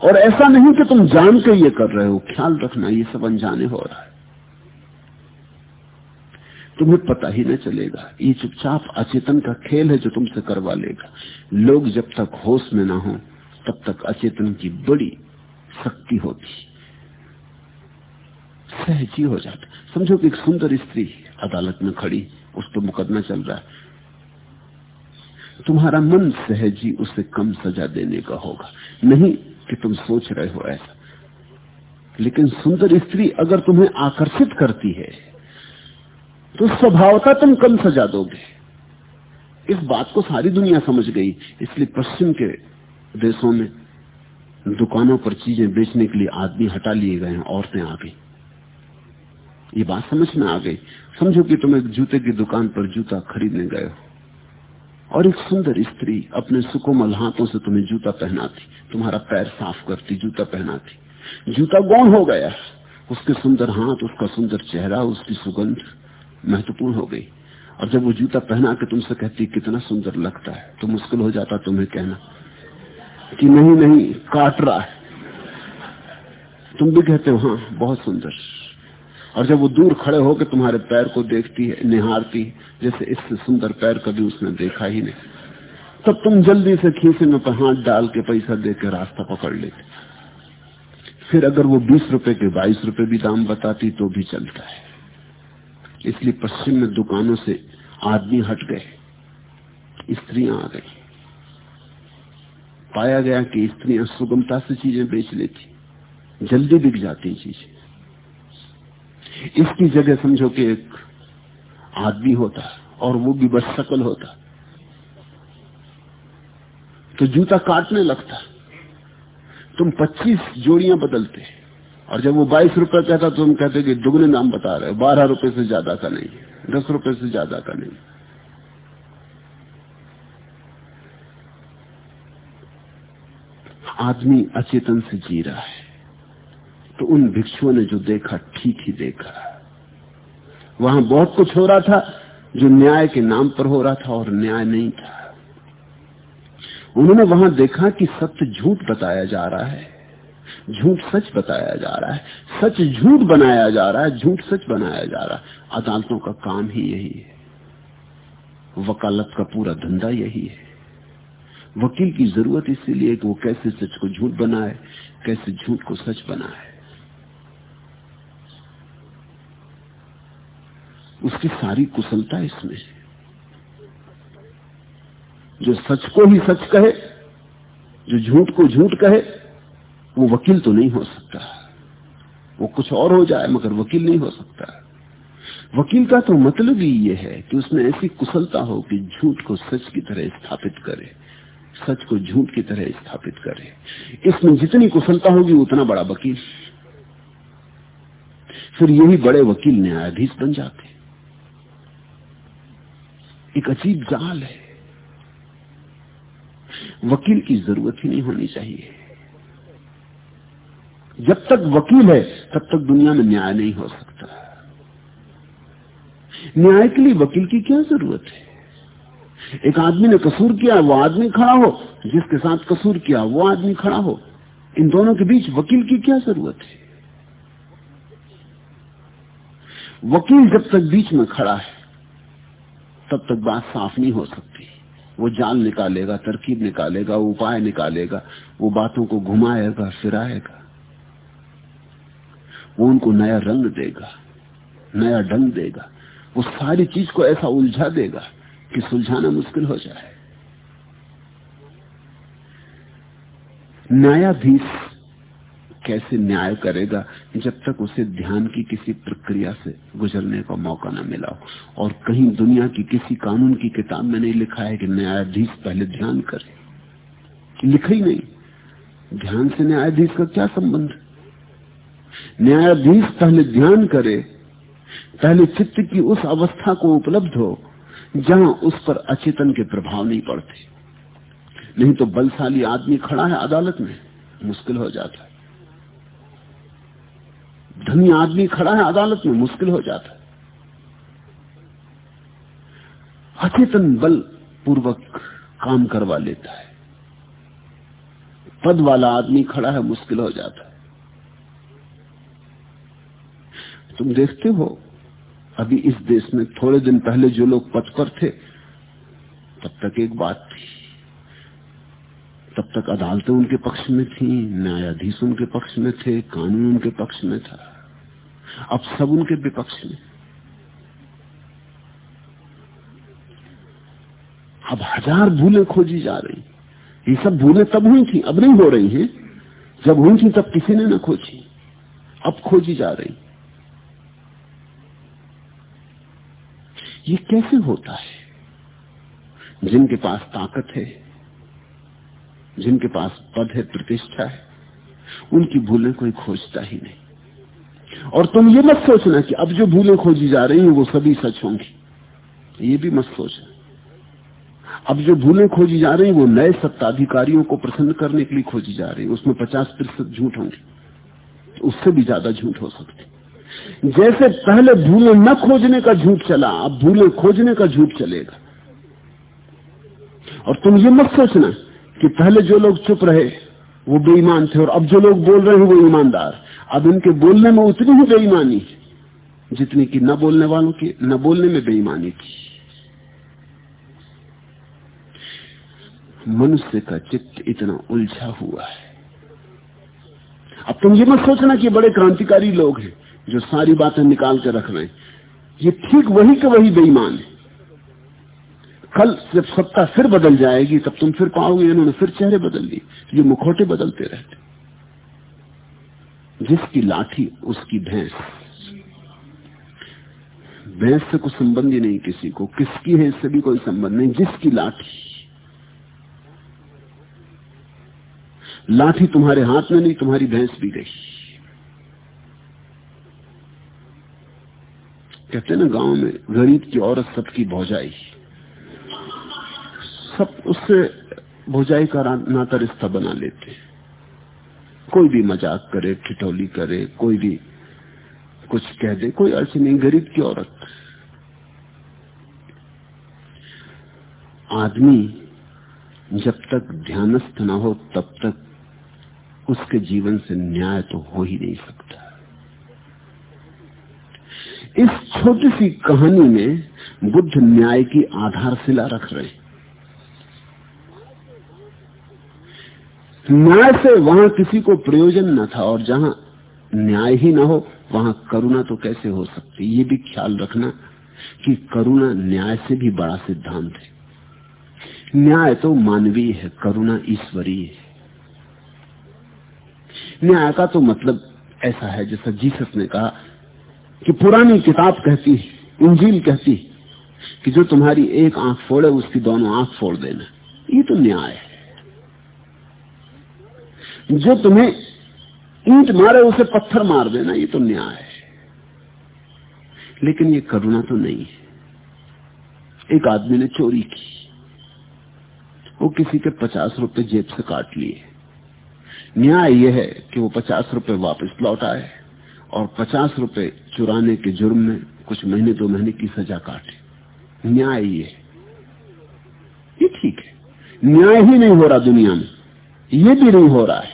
और ऐसा नहीं कि तुम जान के ये कर रहे हो, ख्याल रखना, ये सब अनजाने हो रहा है। तुम्हें पता ही न चलेगा, ये चुपचाप अचेतन का खेल है जो तुमसे करवा लेगा। लोग जब तक होश में ना हो, तब तक अचेतन की बड़ी शक्ति होती। सहज ही जाता। समझो कि एक सुंदर स्त्री अदालत में खड़ी, उस पर मुकदमा चल रहा है। तुम्हारा मन सहजी उसे कम सजा देने का होगा। नहीं कि तुम सोच रहे हो ऐसा। लेकिन सुंदर स्त्री अगर तुम्हें आकर्षित करती है तो स्वभावता तुम कम सजा दोगे। इस बात को सारी दुनिया समझ गई, इसलिए पश्चिम के देशों में दुकानों पर चीज़ें बेचने के लिए आदमी हटा लिए गए हैं, औरतें आ गई। ये बात समझ में आ गई। समझो कि तुम एक जूते की दुकान पर जूता खरीदने गए हो। और एक सुंदर स्त्री अपने सुकोमल हाथों से तुम्हें जूता पहनाती, तुम्हारा पैर साफ़ करती, जूता पहनाती। जूता गौण हो गया। उसके सुंदर हाथ, उसका सुंदर चेहरा, उसकी सुगंध महत्वपूर्ण हो गई। और जब वो जूता पहना के तुमसे कहती, कितना सुंदर लगता है। तो मुश्किल हो जाता तुम्हें कहना कि नहीं नहीं, काट रहा है। तुम भी कहते हो हाँ बहुत सुंदर। और जब वो दूर खड़े होकर तुम्हारे पैर को देखती है, निहारती है, जैसे इससे सुंदर पैर कभी उसने देखा ही नहीं, तब तुम जल्दी से खीसे में हाथ डाल के पैसा दे के रास्ता पकड़ लेते। फिर अगर वो बीस रुपए के बाईस रुपए भी दाम बताती तो भी चलता है। इसलिए पश्चिम में दुकानों से आदमी हट गए, स्त्रियाँ आ गई। पाया गया कि स्त्रियाँ सुगमता से चीज़ें बेच लेती, जल्दी बिक जाती चीज़ें। इसकी जगह समझो कि एक आदमी होता और वो भी बस सकल होता। तो जूता काटने लगता। तुम 25 जोड़ियाँ बदलते और जब वो 22 रुपए कहता तो तुम कहते कि दुगने नाम बता रहे बारह रुपए से ज़्यादा का नहीं, दस रुपए से ज़्यादा का नहीं। आदमी अचेतन से जी रहा है। तो उन भिक्षुओं ने जो देखा, ठीक ही देखा। वहाँ बहुत कुछ हो रहा था, जो न्याय के नाम पर हो रहा था और न्याय नहीं था। उन्होंने वहाँ देखा कि सत्य झूठ बताया जा रहा है। झूठ सच बताया जा रहा है। सच झूठ बनाया जा रहा है। झूठ सच बनाया जा रहा है। अदालतों का काम ही यही है। वकालत का पूरा धंधा यही है। वकील की ज़रूरत इसीलिए कि वो कैसे सच को झूठ बनाए, कैसे झूठ को सच बनाए। उसकी सारी कुशलता इसमें है। जो सच को ही सच कहे, जो झूठ को झूठ कहे, वो वकील तो नहीं हो सकता। वो कुछ और हो जाए, मगर वकील नहीं हो सकता। वकील का तो मतलब ही ये है कि उसमें ऐसी कुशलता हो कि झूठ को सच की तरह स्थापित करे, सच को झूठ की तरह स्थापित करे। इसमें जितनी कुशलता होगी, उतना बड़ा वकील। फिर यही बड़े वकील न्यायाधीश बन जाते एक अजीब जाल है। वकील की ज़रूरत ही नहीं होनी चाहिए। जब तक वकील है, तब तक दुनिया में न्याय नहीं हो सकता। न्याय के लिए वकील की क्या ज़रूरत है? एक आदमी ने कसूर किया, वो आदमी खड़ा हो। जिसके साथ कसूर किया, वो आदमी खड़ा हो। इन दोनों के बीच वकील की क्या ज़रूरत है? वकील जब तक बीच में खड़ा है तब तक बात साफ़ नहीं हो सकती। वो जाल निकालेगा, तरकीब निकालेगा, उपाय निकालेगा, वो बातों को घुमाएगा, फिराएगा। वो उनको नया रंग देगा, नया ढंग देगा, वो सारी चीज़ को ऐसा उलझा देगा कि सुलझाना मुश्किल हो जाए। न्यायाधीश कैसे न्याय करेगा जब तक उसे ध्यान की किसी प्रक्रिया से गुजरने का मौका न मिला हो? और कहीं दुनिया की किसी कानून की किताब में नहीं लिखा है कि न्यायाधीश पहले ध्यान करे? लिखा ही नहीं। ध्यान से न्यायाधीश का क्या संबंध? न्यायाधीश पहले ध्यान करे, पहले चित्त की उस अवस्था को उपलब्ध हो, जहाँ उस पर अचेतन के प्रभाव नहीं पड़ते। नहीं तो बलशाली आदमी खड़ा है अदालत में, मुश्किल हो जाता है। धनी आदमी खड़ा है, अदालत में मुश्किल हो जाता है। अचेतन बल पूर्वक काम करवा लेता है। पद वाला आदमी खड़ा है, मुश्किल हो जाता है। तुम देखते हो, अभी इस देश में थोड़े दिन पहले जो लोग पद पर थे, तब तक एक बात थी। तब तक अदालतें उनके पक्ष में थी, न्यायाधीश उनके पक्ष में थे, कानून उनके पक्ष में था। अब सब उनके विपक्ष में। अब हज़ार भूलें खोजी जा रही ये सब भूलें तब हुई थी, अब नहीं हो रही हैं। जब हुई थी, तब किसी ने ना खोजी। अब खोजी जा रही ये कैसे होता है? जिनके पास ताकत है, जिनके पास पद है, प्रतिष्ठा है, उनकी भूलें कोई खोजता ही नहीं। और तुम ये मत सोचना कि अब जो भूलें खोजी जा रही हैं, वो सभी सच होंगी। ये भी मत सोचना अब जो भूलें खोजी जा रही वो नए सत्ताधिकारियों को प्रसन्न करने के लिए खोजी जा रही उसमें पचास प्रतिशत झूठ होंगे। उससे भी ज़्यादा झूठ हो सकते। जैसे पहले भूलें न खोजने का झूठ चला, अब भूलें खोजने का झूठ चलेगा। और तुम ये मत सोचना कि पहले जो लोग चुप रहे, वो बेईमान थे, और अब जो लोग बोल रहे हैं, वो ईमानदार। अब इनके बोलने में उतनी ही बेईमानी जितनी कि न बोलने वालों की, न बोलने में बेईमानी थी। मनुष्य का चित्त इतना उलझा हुआ है। अब तुम ये मत सोचना कि बड़े क्रांतिकारी लोग हैं, जो सारी बातें निकाल कर रख रहे हैं। ये ठीक वही के वही बेईमान है। कल जब सत्ता फिर बदल जाएगी, तब तुम फिर पाओगे, इन्होंने फिर चेहरे बदल लिए, ये मुखोटे बदलते रहते। जिसकी लाठी, उसकी भैंस। भैंस से कोई संबंध ही नहीं किसी को। किसकी है इससे भी कोई संबंध नहीं, जिसकी लाठी। लाठी तुम्हारे हाथ में नहीं, तुम्हारी भैंस भी गई कहते ना, गाँव में गरीब की औरत सबकी भौजाई। सब उससे भौजाई का नाता रिश्ता बना लेते कोई भी मज़ाक करे, ठिठौली करे, कोई भी कुछ कह दे, कोई अर्थ नहीं, गरीब की औरत। आदमी जब तक ध्यानस्थ ना हो, तब तक उसके जीवन से न्याय तो हो ही नहीं सकता। इस छोटी सी कहानी में बुद्ध न्याय की आधारशिला रख रहे न्याय से वहाँ किसी को प्रयोजन न था और जहाँ न्याय ही ना हो, वहाँ करुणा तो कैसे हो सकती? ये भी ख्याल रखना कि करुणा न्याय से भी बड़ा सिद्धांत है। न्याय तो मानवीय है, करुणा ईश्वरीय है। न्याय का तो मतलब ऐसा है, जैसा जीसस ने कहा कि पुरानी किताब कहती है, इंजील कहती है कि जो तुम्हारी एक आँख फोड़े, उसकी दोनों आँख फोड़ देना। ये तो न्याय है। जो तुम्हें ईंट मारे उसे पत्थर मार देना, ये तो न्याय है। लेकिन ये करुणा तो नहीं है। एक आदमी ने चोरी की। वो किसी के पचास रुपए जेब से काट लिए। न्याय यह है कि वो पचास रुपए वापस लौट आए और पचास रुपए चुराने के जुर्म में कुछ महीने, दो महीने की सजा काटे। न्याय ये ये ठीक है। न्याय ही नहीं हो रहा दुनिया में। ये भी नहीं हो रहा है।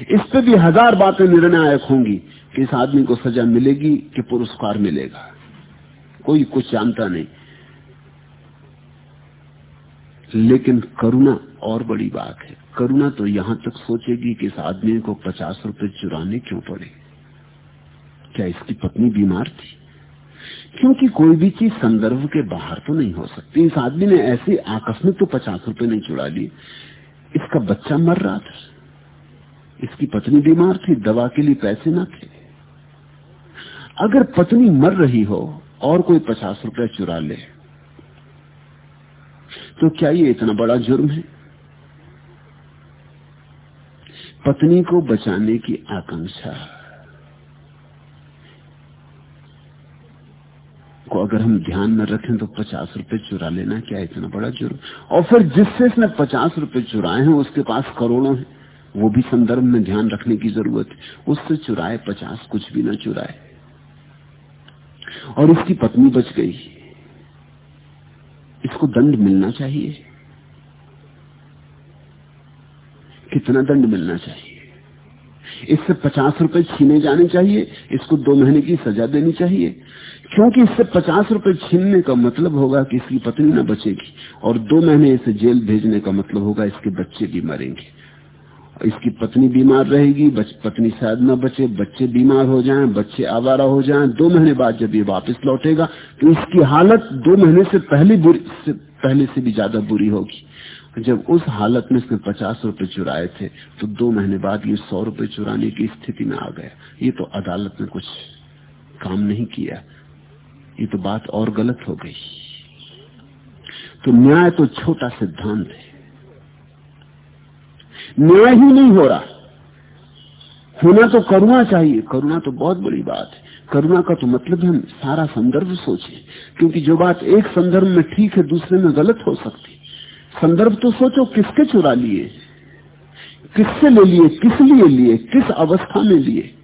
इस पे भी हज़ार बातें निर्णायक होंगी कि इस आदमी को सजा मिलेगी कि पुरस्कार मिलेगा। कोई कुछ जानता नहीं। लेकिन करुणा और बड़ी बात है। करुणा तो यहाँ तक सोचेगी कि इस आदमी को पचास रुपए चुराने क्यों पड़े? क्या इसकी पत्नी बीमार थी? क्योंकि कोई भी चीज़ संदर्भ के बाहर तो नहीं हो सकती। इस आदमी ने ऐसे आकस्मिक तो पचास रुपए नहीं चुरा लिए। इसका बच्चा मर रहा था। इसकी पत्नी बीमार थी, दवा के लिए पैसे ना थे। अगर पत्नी मर रही हो और कोई पचास रुपए चुरा ले तो क्या ये इतना बड़ा जुर्म है? पत्नी को बचाने की आकांक्षा को अगर हम ध्यान न रखें तो पचास रुपए चुरा लेना क्या इतना बड़ा जुर्म? और फिर जिससे इसने पचास रुपए चुराए हैं, उसके पास करोड़ों हैं। वो भी संदर्भ में ध्यान रखने की ज़रूरत है। उससे चुराए पचास कुछ भी ना चुराए। और इसकी पत्नी बच गई। इसको दंड मिलना चाहिए। कितना दंड मिलना चाहिए? इससे पचास रुपए छीने जाने चाहिए। इसको दो महीने की सजा देनी चाहिए। क्योंकि इससे पचास रुपए छीनने का मतलब होगा कि इसकी पत्नी ना बचेगी। और दो महीने इसे जेल भेजने का मतलब होगा, इसके बच्चे भी मरेंगे। इसकी पत्नी बीमार रहेगी पत्नी शायद न बचे, बच्चे बीमार हो जाएँ, बच्चे आवारा हो जाएँ, दो महीने बाद जब ये वापस लौटेगा तो इसकी हालत दो महीने से पहले बुरी, से पहले से भी ज़्यादा बुरी होगी। जब उस हालत में इसने पचास रुपए चुराए थे तो दो महीने बाद ये सौ रुपए चुराने की स्थिति में आ गया। ये तो अदालत ने कुछ काम नहीं किया। ये तो बात और गलत हो गई। तो न्याय तो छोटा सिद्धांत है। न्याय ही नहीं हो रहा। होना तो करुणा चाहिए। करुणा तो बहुत बड़ी बात है। करुणा का तो मतलब हम सारा संदर्भ सोचें। क्योंकि जो बात एक संदर्भ में ठीक है, दूसरे में गलत हो सकती। संदर्भ तो सोचो किसके चुरा लिए? किससे ले लिए? किस लिए लिए? किस अवस्था में लिए?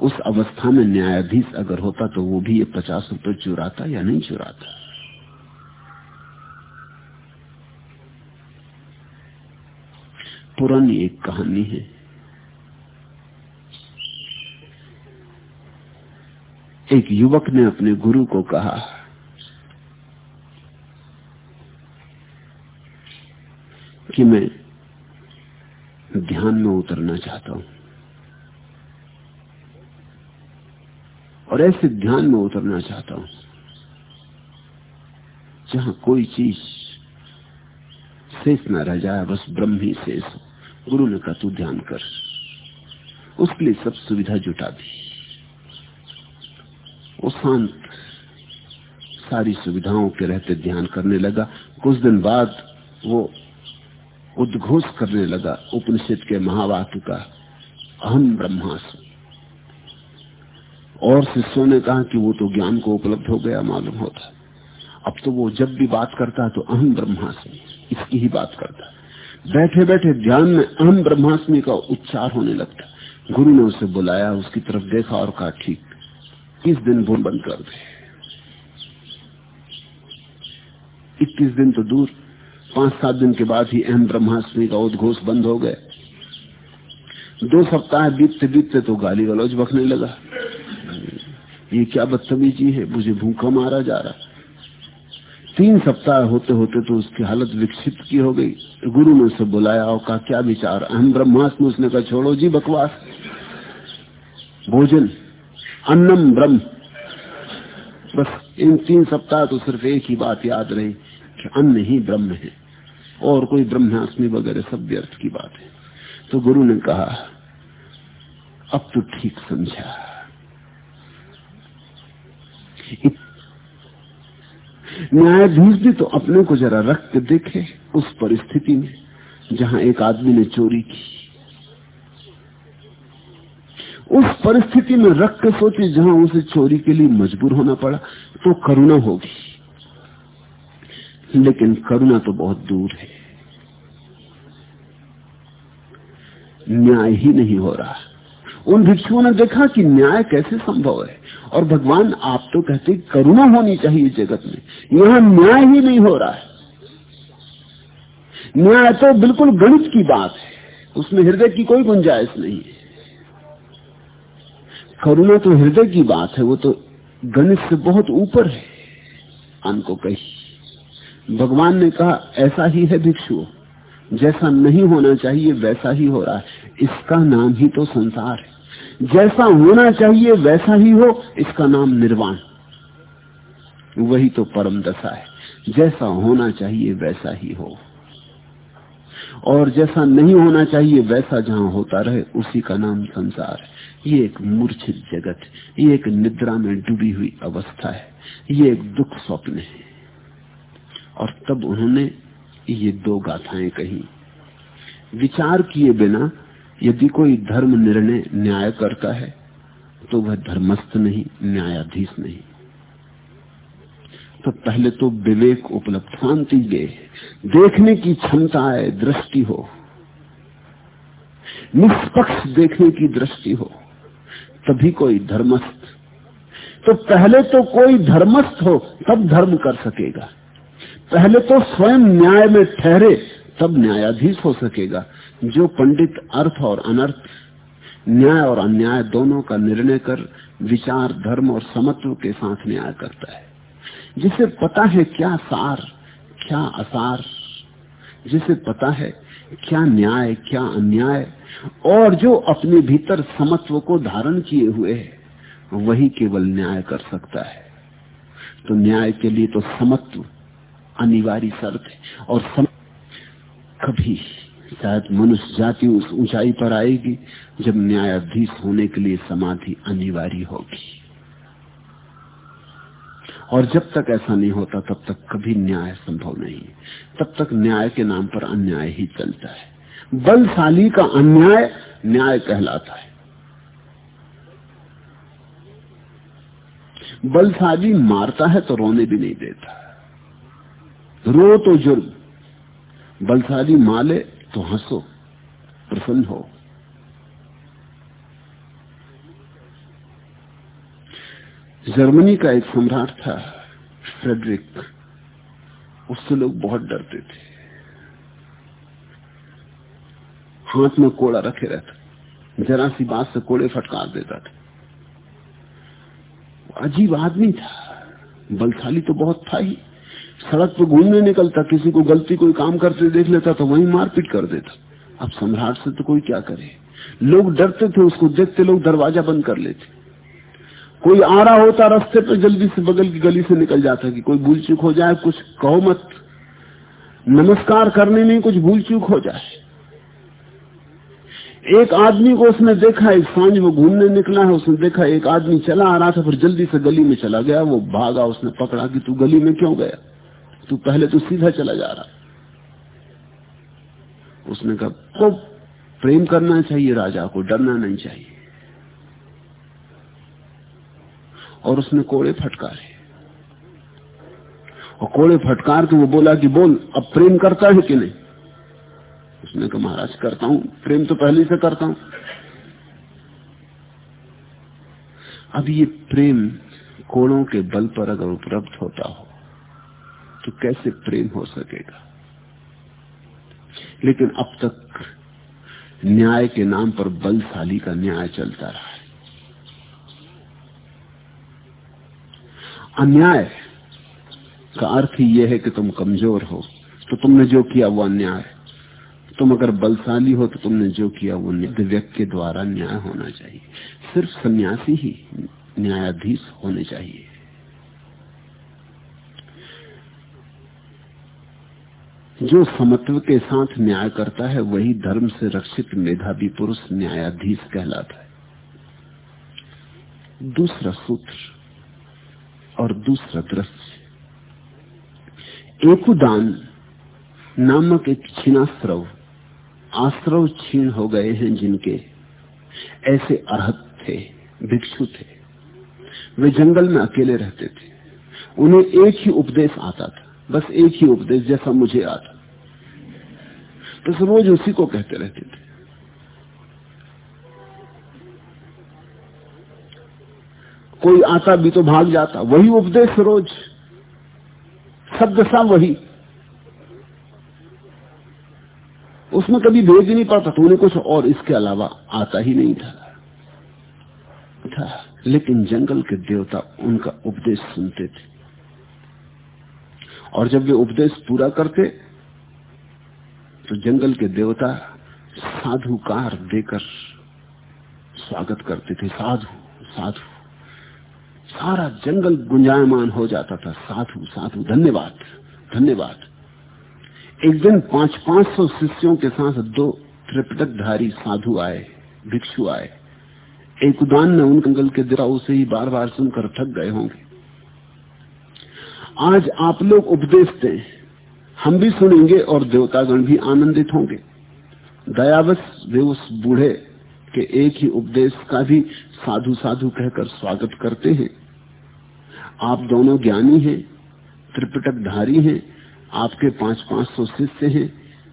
उस अवस्था में न्यायाधीश अगर होता तो वो भी ये पचास रुपए चुराता या नहीं चुराता? पुरानी एक कहानी है। एक युवक ने अपने गुरु को कहा, कि मैं ध्यान में उतरना चाहता हूँ। और ऐसे ध्यान में उतरना चाहता हूँ, जहाँ कोई चीज़ शेष न रह जाए, बस ब्रह्म ही शेष हो। गुरु ने कहा तू ध्यान कर। उसके लिए सब सुविधा जुटा दी। वो शांत, सारी सुविधाओं के रहते ध्यान करने लगा। कुछ दिन बाद वो उद्घोष करने लगा उपनिषद के महावाक्य का अहम ब्रह्मास्म और शिष्यों ने कहा कि वो तो ज्ञान को उपलब्ध हो गया, मालूम होता। अब तो वो जब भी बात करता है तो अहम ब्रह्मास्मि इसकी ही बात करता। बैठे बैठे ध्यान में अहम ब्रह्मास्मि का उच्चार होने लगता। गुरु ने उसे बुलाया, उसकी तरफ़ देखा और कहा, ठीक इस दिन बोल बंद कर दे। इक्कीस दिन तो दूर पाँच सात दिन के बाद ही अहम ब्रह्मास्मि का उद्घोष बंद हो गए दो सप्ताह बीतते बीतते तो गाली गलौज बखने लगा। ये क्या बदतमीजी है, मुझे भूखा मारा जा रहा तीन सप्ताह होते होते तो उसकी हालत विकसित की हो गई। गुरु ने उसे बुलाया और कहा, क्या विचार? अहम ब्रह्मास्म उसने कहा, छोड़ो जी, बकवास। भोजन, अन्नम ब्रह्म। बस इन तीन सप्ताह तो सिर्फ़ एक ही बात याद रही कि अन्न ही ब्रह्म है और कोई ब्रह्मास्मि वगैरह सब व्यर्थ की बात है। तो गुरु ने कहा, अब तो ठीक समझा। न्यायाधीश भी तो अपने को जरा रख के देखे उस परिस्थिति में, जहाँ एक आदमी ने चोरी की। उस परिस्थिति में रख के सोचे जहाँ उसे चोरी के लिए मजबूर होना पड़ा तो करुणा होगी। लेकिन करुणा तो बहुत दूर है। न्याय ही नहीं हो रहा। उन भिक्षुओं ने देखा कि न्याय कैसे संभव है। और भगवान आप तो कहते करुणा होनी चाहिए जगत में। यहाँ न्याय ही नहीं हो रहा है। न्याय तो बिल्कुल गणित की बात है। उसमें हृदय की कोई गुंजाइश नहीं है। करुणा तो हृदय की बात है, वो तो गणित से बहुत ऊपर है। अन को कही। भगवान ने कहा, ऐसा ही है भिक्षु जैसा नहीं होना चाहिए, वैसा ही हो रहा है। इसका नाम ही तो संसार है। जैसा होना चाहिए, वैसा ही हो, इसका नाम निर्वाण। वही तो परम दशा है। जैसा होना चाहिए, वैसा ही हो। और जैसा नहीं होना चाहिए, वैसा जहाँ होता रहे, उसी का नाम संसार है। ये एक मूर्छित जगत, ये एक निद्रा में डूबी हुई अवस्था है। ये एक दुख स्वप्न है। और तब उन्होंने ये दो गाथाएँ कही। विचार किए बिना यदि कोई धर्म निर्णय न्याय करता है तो वह धर्मस्थ नहीं, न्यायाधीश नहीं। तो पहले तो विवेक उपलब्ध, शांति दे। देखने की क्षमता है, दृष्टि हो। निष्पक्ष देखने की दृष्टि हो। तभी कोई धर्मस्थ। तो पहले तो कोई धर्मस्थ हो, तब धर्म कर सकेगा। पहले तो स्वयं न्याय में ठहरे, तब न्यायाधीश हो सकेगा। जो पंडित अर्थ और अनर्थ, न्याय और अन्याय दोनों का निर्णय कर विचार, धर्म और समत्व के साथ न्याय करता है। जिसे पता है क्या सार, क्या असार, जिसे पता है क्या न्याय, क्या अन्याय, और जो अपने भीतर समत्व को धारण किए हुए है, वही केवल न्याय कर सकता है। तो न्याय के लिए तो समत्व अनिवार्य शर्त है, और सम... कभी शायद मनुष्य जाति उस ऊंचाई पर आएगी जब न्यायाधीश होने के लिए समाधि अनिवार्य होगी। और जब तक ऐसा नहीं होता, तब तक कभी न्याय संभव नहीं तब तक न्याय के नाम पर अन्याय ही चलता है। बलशाली का अन्याय न्याय कहलाता है। बलशाली मारता है तो रोने भी नहीं देता। रो तो जुर्म। बलशाली माले तो हंसो प्रसन्न हो। जर्मनी का एक सम्राट था, फ्रेडरिक। उससे लोग बहुत डरते थे। हाथ में कोड़ा रखे रहता, जरा सी बात से कोड़े फटकार देता था। अजीब आदमी था, बलशाली तो बहुत था ही। सड़क पर घूमने निकलता, किसी को गलती, कोई काम करते देख लेता तो वहीं मारपीट कर देता। अब सम्राट से तो कोई क्या करे? लोग डरते थे, उसको देखते लोग दरवाज़ा बंद कर लेते। कोई आ रहा होता, रास्ते पे जल्दी से बगल की गली से निकल जाता कि कोई भूल चूक हो जाए, कुछ कहो मत। नमस्कार करने में कुछ भूल चूक हो जाए। एक आदमी को उसने देखा, एक साँझ वो घूमने निकला है, उसने देखा, एक आदमी चला आ रहा था, फिर जल्दी से गली में चला गया, वो भागा, उसने पकड़ा कि तू गली में क्यों गया? तू पहले तो सीधा चला जा रहा। उसने कहा को प्रेम करना चाहिए राजा को, डरना नहीं चाहिए। और उसने कोड़े फटकारे। और कोड़े फटकार के वो बोला कि, बोल, अब प्रेम करता है कि नहीं? उसने कहा, महाराज, करता हूँ। प्रेम तो पहले से करता हूँ। अब ये प्रेम कोड़ों के बल पर अगर उपलब्ध होता हो तो कैसे प्रेम हो सकेगा? लेकिन अब तक न्याय के नाम पर बलशाली का न्याय चलता रहा है। अन्याय का अर्थ ही यह है कि तुम कमज़ोर हो तो तुमने जो किया वो अन्याय। तुम अगर बलशाली हो तो तुमने जो किया वो व्यक्ति के द्वारा न्याय होना चाहिए। सिर्फ़ सन्यासी ही न्यायाधीश होने चाहिए। जो समत्व के साथ न्याय करता है, वही धर्म से रक्षित मेधावी पुरुष न्यायाधीश कहलाता है। दूसरा सूत्र और दूसरा दृश्य। एकुदान नामक एक क्षीणाश्रव आश्रव क्षीण हो गए हैं जिनके ऐसे अरहत थे, भिक्षु थे। वे जंगल में अकेले रहते थे। उन्हें एक ही उपदेश आता था। बस एक ही उपदेश जैसा मुझे आता तो रोज उसी को कहते रहते थे। कोई आता भी तो भाग जाता, वही उपदेश रोज। शब्द सा वही। उसमें कभी भेज नहीं पड़ता तो उन्हें कुछ और इसके अलावा आता ही नहीं था। था, लेकिन जंगल के देवता उनका उपदेश सुनते थे। और जब वे उपदेश पूरा करते तो जंगल के देवता साधुकार देकर स्वागत करते थे। साधु साधु। सारा जंगल गुंजायमान हो जाता था। साधु साधु। धन्यवाद धन्यवाद। एक दिन पाँच पाँच सौ शिष्यों के साथ दो त्रिपटकधारी साधु आए, भिक्षु आए। एक उदान ने उन कंगल के दिरा उसे ही बार बार सुनकर थक गए होंगे। आज आप लोग उपदेश दें। हम भी सुनेंगे और देवतागण भी आनंदित होंगे। दयावश वे उस बूढ़े के एक ही उपदेश का भी साधु साधु कहकर स्वागत करते हैं। आप दोनों ज्ञानी हैं, त्रिपिटकधारी हैं, आपके पाँच पाँच सौ शिष्य हैं।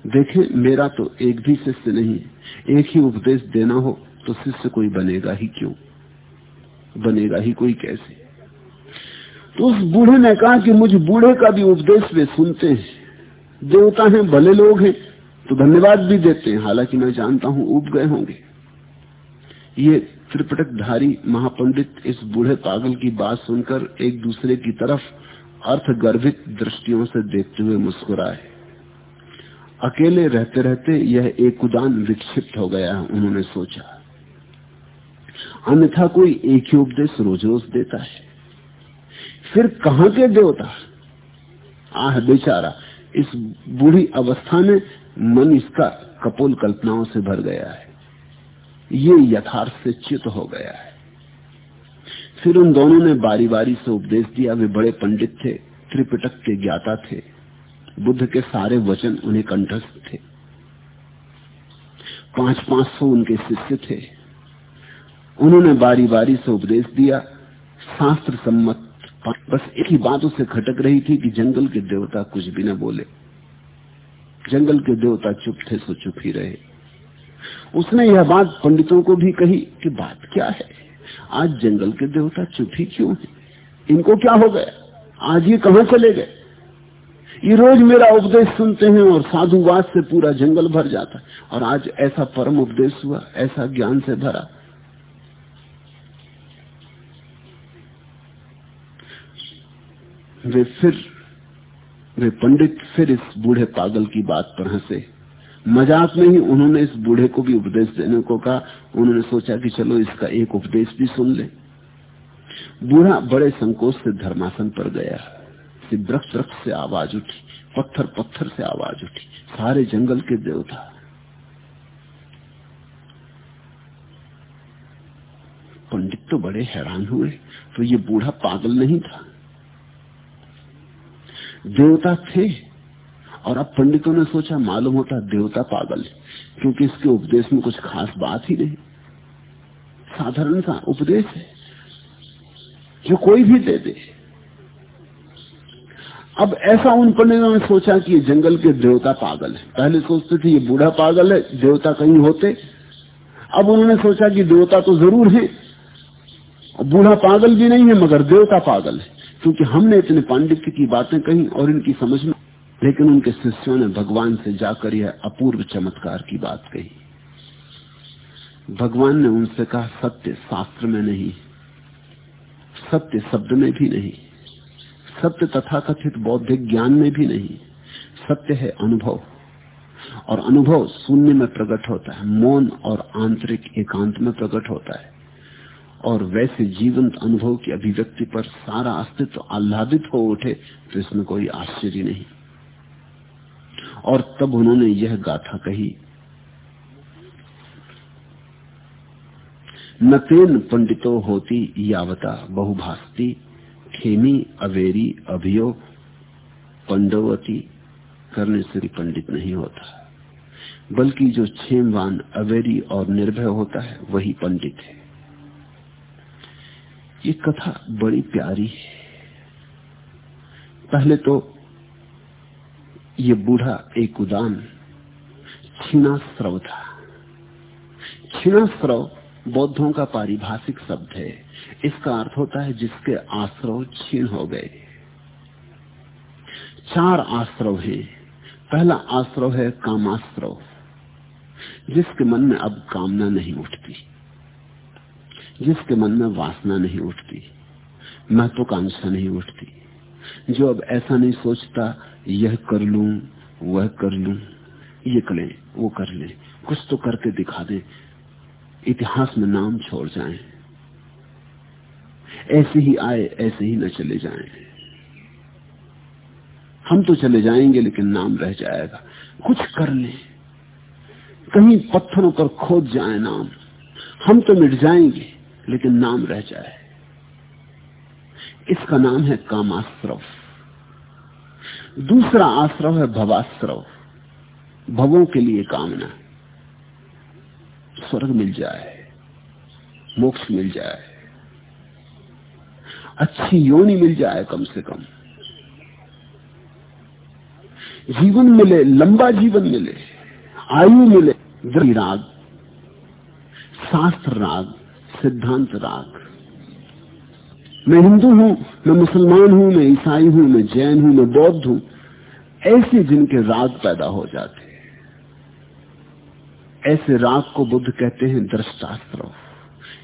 देखें, मेरा तो एक भी शिष्य नहीं है एक ही उपदेश देना हो तो शिष्य कोई बनेगा ही क्यों? बनेगा ही कोई कैसे? तो उस बूढ़े ने कहा कि मुझ बूढ़े का भी उपदेश वे सुनते हैं। देवता हैं, भले लोग हैं तो धन्यवाद भी देते हैं। हालाँकि मैं जानता हूँ उब गए होंगे। ये त्रिपटकधारी महापंडित इस बूढ़े पागल की बात सुनकर एक दूसरे की तरफ़ अर्थ गर्भित दृष्टियों से देखते हुए मुस्कुराए। अकेले रहते रहते यह एक उदान विक्षिप्त हो गया, उन्होंने सोचा। अन्यथा कोई एक ही उपदेश रोज रोज देता है। फिर कहा के देवता? आह, बेचारा, इस बूढ़ी अवस्था में मन इसका कपोल कल्पनाओं से भर गया है। ये यथार्थ से चित हो गया है। फिर उन दोनों ने बारी बारी से उपदेश दिया। वे बड़े पंडित थे, त्रिपिटक के ज्ञाता थे। बुद्ध के सारे वचन उन्हें कंठस्थ थे। पाँच पाँच सौ उनके शिष्य थे। उन्होंने बारी बारी से उपदेश दिया। शास्त्र सम्मत बस एक ही बात उसे खटक रही थी कि जंगल के देवता कुछ भी न बोले। जंगल के देवता चुप थे, सो चुप ही रहे। उसने यह बात पंडितों को भी कही कि बात क्या है? आज जंगल के देवता चुप ही क्यों है? इनको क्या हो गया? आज ये कहाँ चले गए? ये रोज मेरा उपदेश सुनते हैं और साधुवाद से पूरा जंगल भर जाता है। और आज ऐसा परम उपदेश हुआ, ऐसा ज्ञान से भरा। वे फिर, वे पंडित फिर इस बूढ़े पागल की बात पर हंसे। मज़ाक में ही उन्होंने इस बूढ़े को भी उपदेश देने को कहा। उन्होंने सोचा कि चलो इसका एक उपदेश भी सुन ले। बूढ़ा बड़े संकोच से धर्मासन पर गया। वृक्ष वृक्ष से आवाज़ उठी, पत्थर पत्थर से आवाज़ उठी। सारे जंगल के देवता पंडित तो बड़े हैरान हुए तो ये बूढ़ा पागल नहीं था। देवता थे। और अब पंडितों ने सोचा, मालूम होता देवता पागल है, क्योंकि इसके उपदेश में कुछ खास बात ही नहीं। साधारण सा उपदेश है, जो कोई भी दे दे। अब ऐसा उन पंडितों ने सोचा कि ये जंगल के देवता पागल है। पहले सोचते थे, ये बूढ़ा पागल है, देवता कहीं होते। अब उन्होंने सोचा कि देवता तो ज़रूर है बूढ़ा पागल भी नहीं है, मगर देवता पागल है। क्योंकि हमने इतने पांडित्य की बातें कही और इनकी समझ में लेकिन उनके शिष्यों ने भगवान से जाकर यह अपूर्व चमत्कार की बात कही। भगवान ने उनसे कहा, सत्य शास्त्र में नहीं, सत्य शब्द में भी नहीं, सत्य तथा कथित बौद्धिक ज्ञान में भी नहीं, सत्य है अनुभव। और अनुभव शून्य में प्रकट होता है, मौन और आंतरिक एकांत में प्रकट होता है। और वैसे जीवंत अनुभव की अभिव्यक्ति पर सारा अस्तित्व आह्लादित हो उठे तो इसमें कोई आश्चर्य नहीं। और तब उन्होंने यह गाथा कही नतेन पंडितो होती यावता बहुभास्ती, खेमी अवेरी अभियो पंडवती, करने से भी पंडित नहीं होता। बल्कि जो छेमवान अवेरी और निर्भय होता है, वही पंडित है। ये कथा बड़ी प्यारी है। पहले तो ये बूढ़ा एक उदान क्षीणाश्रव था। क्षीणाश्रव बौद्धों का पारिभाषिक शब्द है। इसका अर्थ होता है जिसके आश्रव क्षीण हो गए। चार आश्रव हैं। पहला आश्रव है कामाश्रव, जिसके मन में अब कामना नहीं उठती। जिसके मन में वासना नहीं उठती, महत्वाकांक्षा नहीं उठती। जो अब ऐसा नहीं सोचता, यह कर लू, वह कर लू, ये करें वो कर ले, कुछ तो करके दिखा दे, इतिहास में नाम छोड़ जाए। ऐसे ही आए, ऐसे ही न चले जाए। हम तो चले जाएँगे, लेकिन नाम रह जाएगा। कुछ कर ले। कहीं पत्थरों पर खोद जाए नाम। हम तो मिट जाएँगे। लेकिन नाम रह जाए। इसका नाम है कामाश्रव। दूसरा आश्रव है भवाश्रव। भवों के लिए कामना। स्वर्ग मिल जाए, मोक्ष मिल जाए। अच्छी योनि मिल जाए कम से कम। जीवन मिले, लंबा जीवन मिले, आयु मिले राग शास्त्र राग। सिद्धांत राग। मैं हिंदू हूँ, मैं मुसलमान हूँ, मैं ईसाई हूँ, मैं जैन हूँ, मैं बौद्ध हूँ। ऐसे जिनके राग पैदा हो जाते ऐसे राग को बुद्ध कहते हैं दृष्टास्त्र।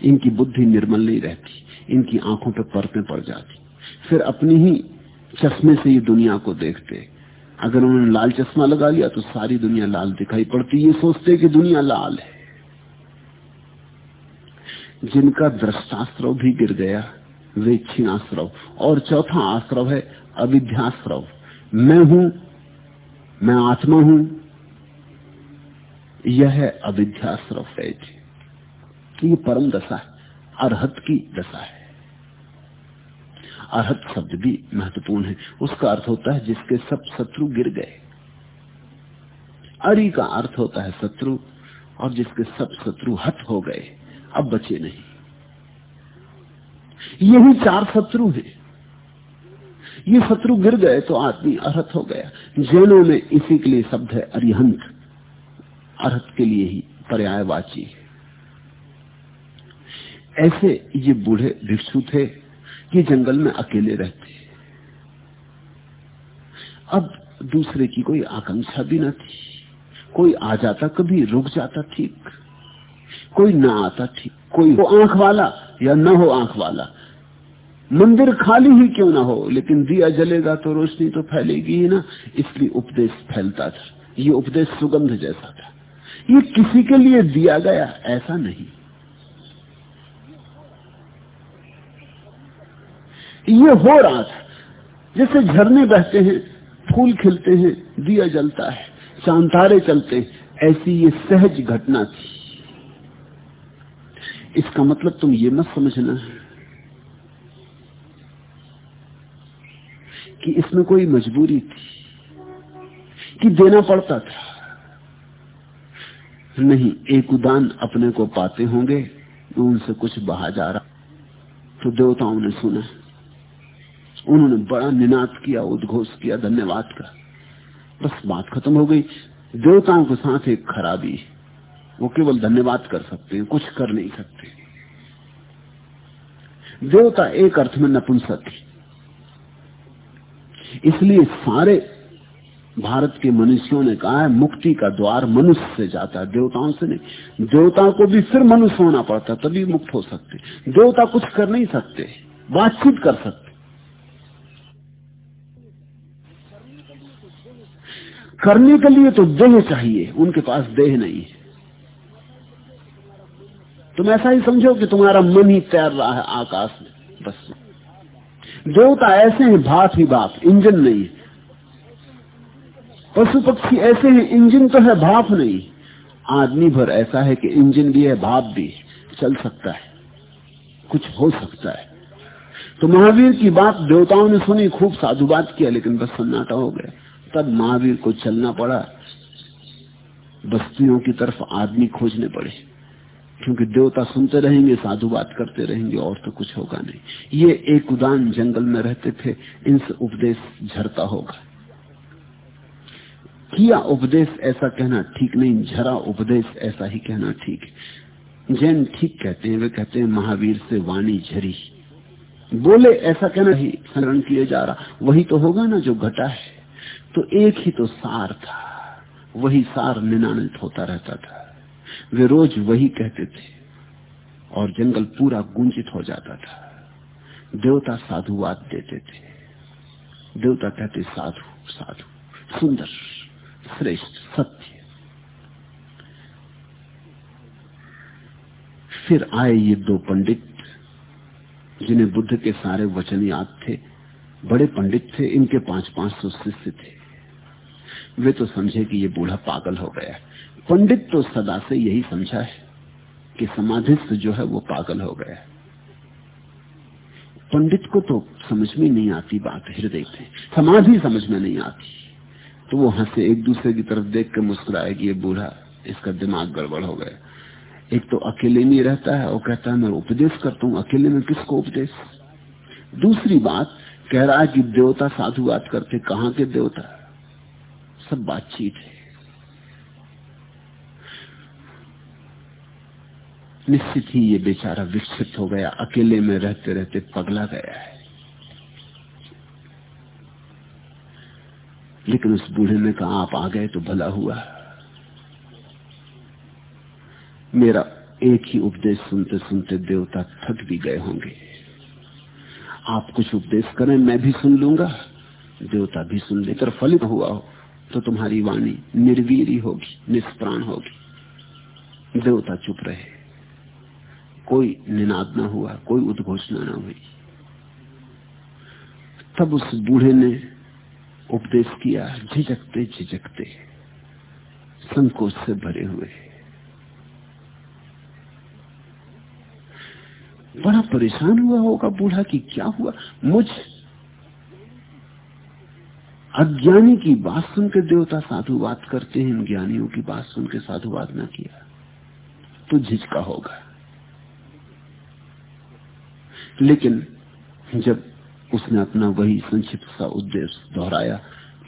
इनकी बुद्धि निर्मल नहीं रहती, इनकी आँखों पर परतें पड़ जाती। फिर अपनी ही चश्मे से ये दुनिया को देखते अगर उन्होंने लाल चश्मा लगा लिया तो सारी दुनिया लाल दिखाई पड़ती ये सोचते कि दुनिया लाल है। जिनका दृष्टाश्रव भी गिर गया, वे क्षीणाश्रव और चौथा आश्रव है अविध्याश्रव मैं हूँ, मैं आत्मा हूँ, यह है अविध्याश्रव है ये परम दशा है, अरहत की दशा है। अरहत शब्द भी महत्वपूर्ण है। उसका अर्थ होता है जिसके सब शत्रु गिर गए। अरि का अर्थ होता है शत्रु, और जिसके सब शत्रु हत हो गए। अब बचे नहीं। यही चार शत्रु हैं। ये शत्रु गिर गए तो आदमी अरहत हो गया। जैनों में इसी के लिए शब्द है अरिहंत। अरहत के लिए ही पर्यायवाची ऐसे ये बूढ़े भिक्षु थे ये जंगल में अकेले रहते। अब दूसरे की कोई आकांक्षा भी न थी। कोई आ जाता कभी रुक जाता ठीक। कोई ना आता ठीक, कोई हो आँख वाला या ना हो आँख वाला। मंदिर खाली ही क्यों ना हो? लेकिन दिया जलेगा तो रोशनी तो फैलेगी ही ना। इसलिए उपदेश फैलता था। ये उपदेश सुगंध जैसा था। ये किसी के लिए दिया गया, ऐसा नहीं। ये हो रहा था। जैसे झरने बहते हैं, फूल खिलते हैं, दिया जलता है, चांतारे चलते हैं, ऐसी ये सहज घटना थी। इसका मतलब तुम ये मत समझना कि इसमें कोई मजबूरी थी, कि देना पड़ता था। नहीं, एक उदान अपने को पाते होंगे तो उनसे कुछ बहा जा रहा। तो देवताओं ने सुना। उन्होंने बड़ा निनाद किया, उद्घोष किया, धन्यवाद का बस बात खत्म हो गई। देवताओं के साथ एक खराबी। वो केवल धन्यवाद कर सकते हैं, कुछ कर नहीं सकते। देवता एक अर्थ में नपुंसक इसलिए सारे भारत के मनुष्यों ने कहा है, मुक्ति का द्वार मनुष्य से जाता है, देवताओं से नहीं। देवताओं को भी फिर मनुष्य होना पड़ता तभी मुक्त हो सकते देवता कुछ कर नहीं सकते, बातचीत कर सकते करने के लिए तो देह चाहिए, उनके पास देह नहीं है। तुम ऐसा ही समझो कि तुम्हारा मन ही तैर रहा है आकाश में। बस। देवता ऐसे हैं भाप ही बाप इंजन नहीं। पशु पक्षी ऐसे हैं, इंजन तो है भाप नहीं। आदमी भर ऐसा है कि इंजन भी है भाप भी चल सकता है। कुछ हो सकता है। तो महावीर की बात देवताओं ने सुनी, खूब साधु बात किया, लेकिन बस सन्नाटा हो गया। तब महावीर को चलना पड़ा। बस्तियों की तरफ़ आदमी खोजने पड़े। क्योंकि देवता सुनते रहेंगे, साधु बात करते रहेंगे, और तो कुछ होगा नहीं। ये एक उदान जंगल में रहते थे, इनसे उपदेश झरता होगा। किया उपदेश ऐसा कहना ठीक नहीं, झरा उपदेश ऐसा ही कहना ठीक जैन ठीक कहते हैं, वे कहते हैं, महावीर से वाणी झरी। बोले, ऐसा कहना ही स्मरण किया जा रहा। वही तो होगा ना जो घटा है। तो एक ही तो सार था, वही सार निनानित होता रहता था। वे रोज वही कहते थे। और जंगल पूरा गुंजित हो जाता था। देवता साधुवाद देते थे। देवता कहते, साधु साधु, सुंदर, श्रेष्ठ, सत्य। फिर आए ये दो पंडित, जिन्हें बुद्ध के सारे वचन याद थे। बड़े पंडित थे, इनके पाँच पाँच सौ शिष्य थे। वे तो समझे कि ये बूढ़ा पागल हो गया। पंडित तो सदा से यही समझा है कि समाधिस्थ जो है वो पागल हो गया पंडित को तो समझ में नहीं आती बात, हृदय से समाधि समझ में नहीं आती। तो वो हंसे, एक दूसरे की तरफ़ देख कर मुस्कुराए कि ये बूढ़ा, इसका दिमाग गड़बड़ हो गया। एक तो अकेले में रहता है और कहता है, मैं उपदेश करता हूँ, अकेले में किसको उपदेश? दूसरी बात, कह रहा है कि देवता साधुवाद करते, कहाँ के देवता? सब बातचीत है। निश्चित ही ये बेचारा विकसित हो गया, अकेले में रहते रहते पगला गया है। लेकिन उस बूढ़े ने कहा, आप आ गए तो भला हुआ। मेरा एक ही उपदेश सुनते सुनते देवता थक भी गए होंगे। आप कुछ उपदेश करें, मैं भी सुन लूँगा। देवता भी सुन लेकर फलित हुआ हो तो तुम्हारी वाणी निर्वीर होगी, निष्प्राण होगी। देवता चुप रहे। कोई निनाद ना हुआ, कोई उद्घोषणा ना हुई। तब उस बूढ़े ने उपदेश किया, झिझकते झिझकते, संकोच से भरे हुए। बड़ा परेशान हुआ होगा बूढ़ा कि क्या हुआ? मुझ अज्ञानी की बात सुन के देवता साधुवाद करते हैं ज्ञानियों की बात सुन के साधुवाद ना किया तो झिझका होगा। लेकिन जब उसने अपना वही संक्षिप्त सा उद्देश्य दोहराया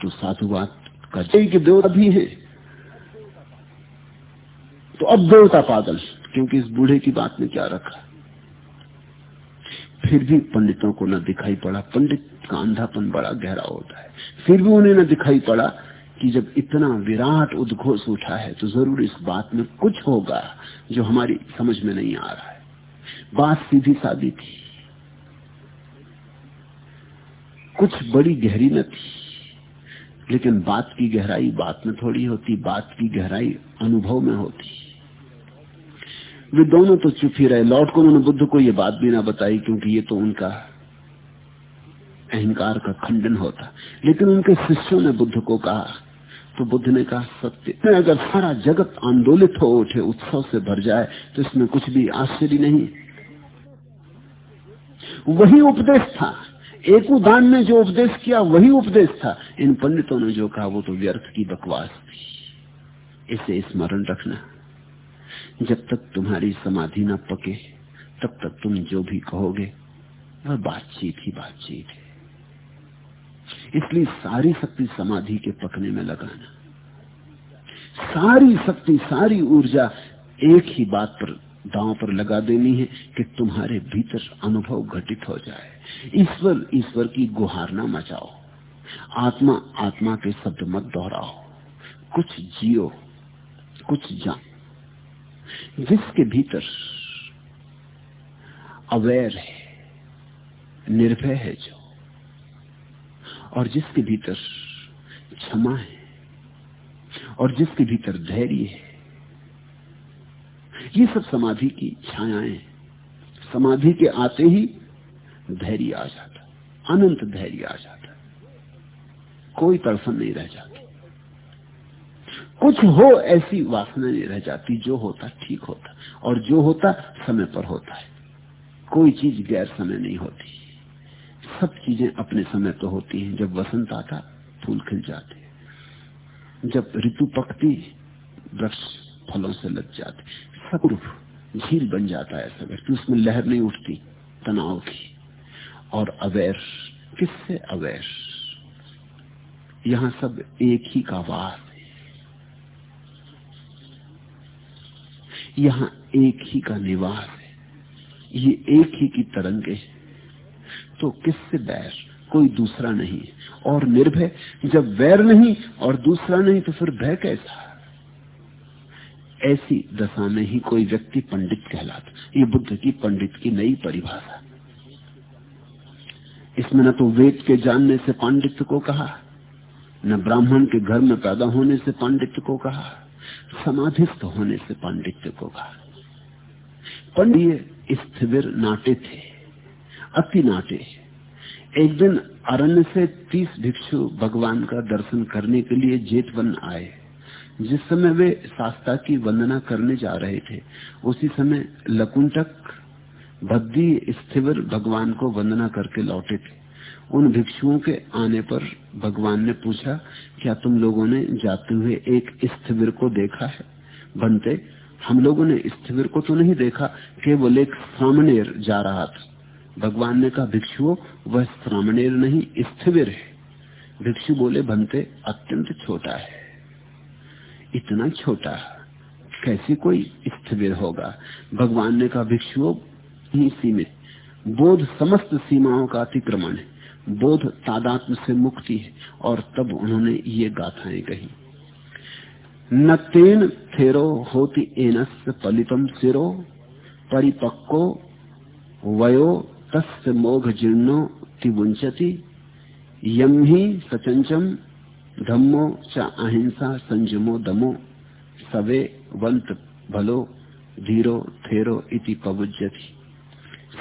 तो साधुवाद का के देवता भी है। तो अब देवता पागल, क्योंकि इस बूढ़े की बात में क्या रखा? फिर भी पंडितों को न दिखाई पड़ा। पंडित का अंधापन बड़ा गहरा होता है। फिर भी उन्हें न दिखाई पड़ा कि जब इतना विराट उद्घोष उठा है तो ज़रूर इस बात में कुछ होगा जो हमारी समझ में नहीं आ रहा है। बात सीधी सादी थी। कुछ बड़ी गहरी न थी। लेकिन बात की गहराई बात में थोड़ी होती, बात की गहराई अनुभव में होती। वे दोनों तो चुप ही रहे। लौट को उन्होंने बुद्ध को यह बात भी ना बताई, क्योंकि ये तो उनका अहंकार का खंडन होता। लेकिन उनके शिष्यों ने बुद्ध को कहा तो बुद्ध ने कहा, सत्य अगर सारा जगत आंदोलित हो, उठे, उत्सव से भर जाए तो इसमें कुछ भी आश्चर्य नहीं। वही उपदेश था। एक उदान ने जो उपदेश किया, वही उपदेश था। इन पंडितों ने जो कहा, वो तो व्यर्थ की बकवास थी। इसे स्मरण रखना। जब तक तुम्हारी समाधि ना पके, तब तक तुम जो भी कहोगे, वह बातचीत ही बातचीत है। इसलिए सारी शक्ति समाधि के पकने में लगाना। सारी शक्ति, सारी ऊर्जा एक ही बात पर, दांव पर लगा देनी है कि तुम्हारे भीतर अनुभव घटित हो जाए। ईश्वर ईश्वर की गुहार ना मचाओ। आत्मा आत्मा के शब्द मत दोहराओ। कुछ जियो, कुछ जान। जिसके भीतर अवेयर है, निर्भय है जो, और जिसके भीतर क्षमा है, और जिसके भीतर धैर्य है, ये सब समाधि की छायाएँ समाधि के आते ही धैर्य आ जाता अनंत धैर्य आ जाता कोई तड़फन नहीं रह जाती। कुछ हो ऐसी वासना नहीं रह जाती, जो होता ठीक होता और जो होता समय पर होता है। कोई चीज़ गैर समय नहीं होती। सब चीज़ें अपने समय तो होती हैं। जब वसंत आता, फूल खिल जाते जब ऋतु पकती, वृक्ष फलों से लग जाते सकुर्फ झील बन जाता है ऐसा व्यक्ति। उसमें लहर नहीं उठती, तनाव की। और अवेर। किससे अवेर? यहाँ सब एक ही का वास है। यहाँ एक ही का निवास है। ये एक ही की तरंगे तो किससे बैर? कोई दूसरा नहीं। और निर्भय, जब वैर नहीं और दूसरा नहीं तो फिर भय कैसा? ऐसी दशा में ही कोई व्यक्ति पंडित कहलाता। ये बुद्ध की पंडित की नई परिभाषा। इसमें न तो वेद के जानने से पांडित्य को कहा, न ब्राह्मण के घर में पैदा होने से पांडित्य को कहा, समाधिस्थ होने से पांडित्य को कहा। पंडित स्थिर नाटे थे, अति नाटे। एक दिन अरण्य से तीस भिक्षु भगवान का दर्शन करने के लिए जेतवन आए। जिस समय वे शास्त्रा की वंदना करने जा रहे थे, उसी समय लकुंटक भद्दी स्थिवर भगवान को वंदना करके लौटे थे। उन भिक्षुओं के आने पर भगवान ने पूछा, क्या तुम लोगों ने जाते हुए एक स्थिविर को देखा है? बनते, हम लोगों ने स्थिविर को तो नहीं देखा, केवल एक श्रामणेर जा रहा था। भगवान ने कहा, भिक्षुओं, वह श्रामणेर नहीं स्थिविर है। भिक्षु बोले, बनते अत्यंत छोटा है। इतना छोटा? कैसी कोई स्थिविर होगा? भगवान ने कहा, भिक्षुओं ही सीमित। बोध समस्त सीमाओं का अतिक्रमण है। बोध तादात्म से मुक्ति है, और तब उन्होंने ये गाथाएँ कही। न तेन थेरो होती एनस पलितम सिरो परिपक्को वयो तस् मोघ जीर्णो तिवुंचति यम ही सचंचम धम्मो च अहिंसा संजमो दमो, सवे वंत भलो धीरो थेरो इति पवुज्यति।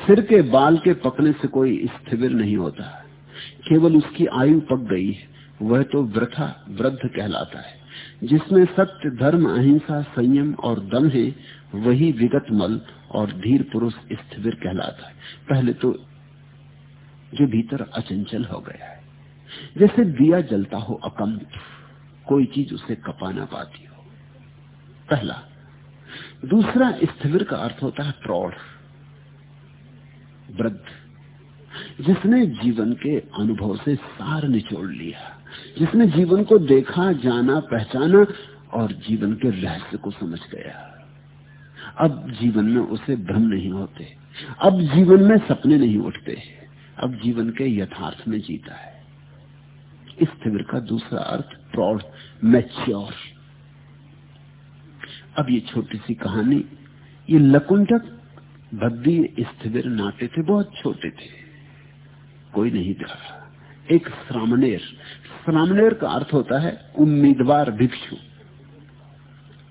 सिर के बाल के पकने से कोई स्थिर नहीं होता। केवल उसकी आयु पक गई वह तो वृथा, वृद्ध कहलाता है। जिसमें सत्य, धर्म, अहिंसा, संयम और दम है, वही विगत मल और धीर पुरुष स्थिर कहलाता है। पहले तो जो भीतर अचंचल हो गया है। जैसे दिया जलता हो अकंप, कोई चीज़ उसे कपा ना पाती हो। पहला। दूसरा स्थिर का अर्थ होता है प्रौढ़। वृद्ध, जिसने जीवन के अनुभव से सार निचोड़ लिया, जिसने जीवन को देखा, जाना, पहचाना और जीवन के रहस्य को समझ गया। अब जीवन में उसे भ्रम नहीं होते, अब जीवन में सपने नहीं उठते, अब जीवन के यथार्थ में जीता है। इस स्थिर का दूसरा अर्थ, प्रौढ़, मैच्योर। अब ये छोटी सी कहानी, ये लकुंठक भद्दी स्थिर नाते थे, बहुत छोटे थे। कोई नहीं दिखा एक श्रामनेर श्रामनेर का अर्थ होता है उम्मीदवार भिक्षु।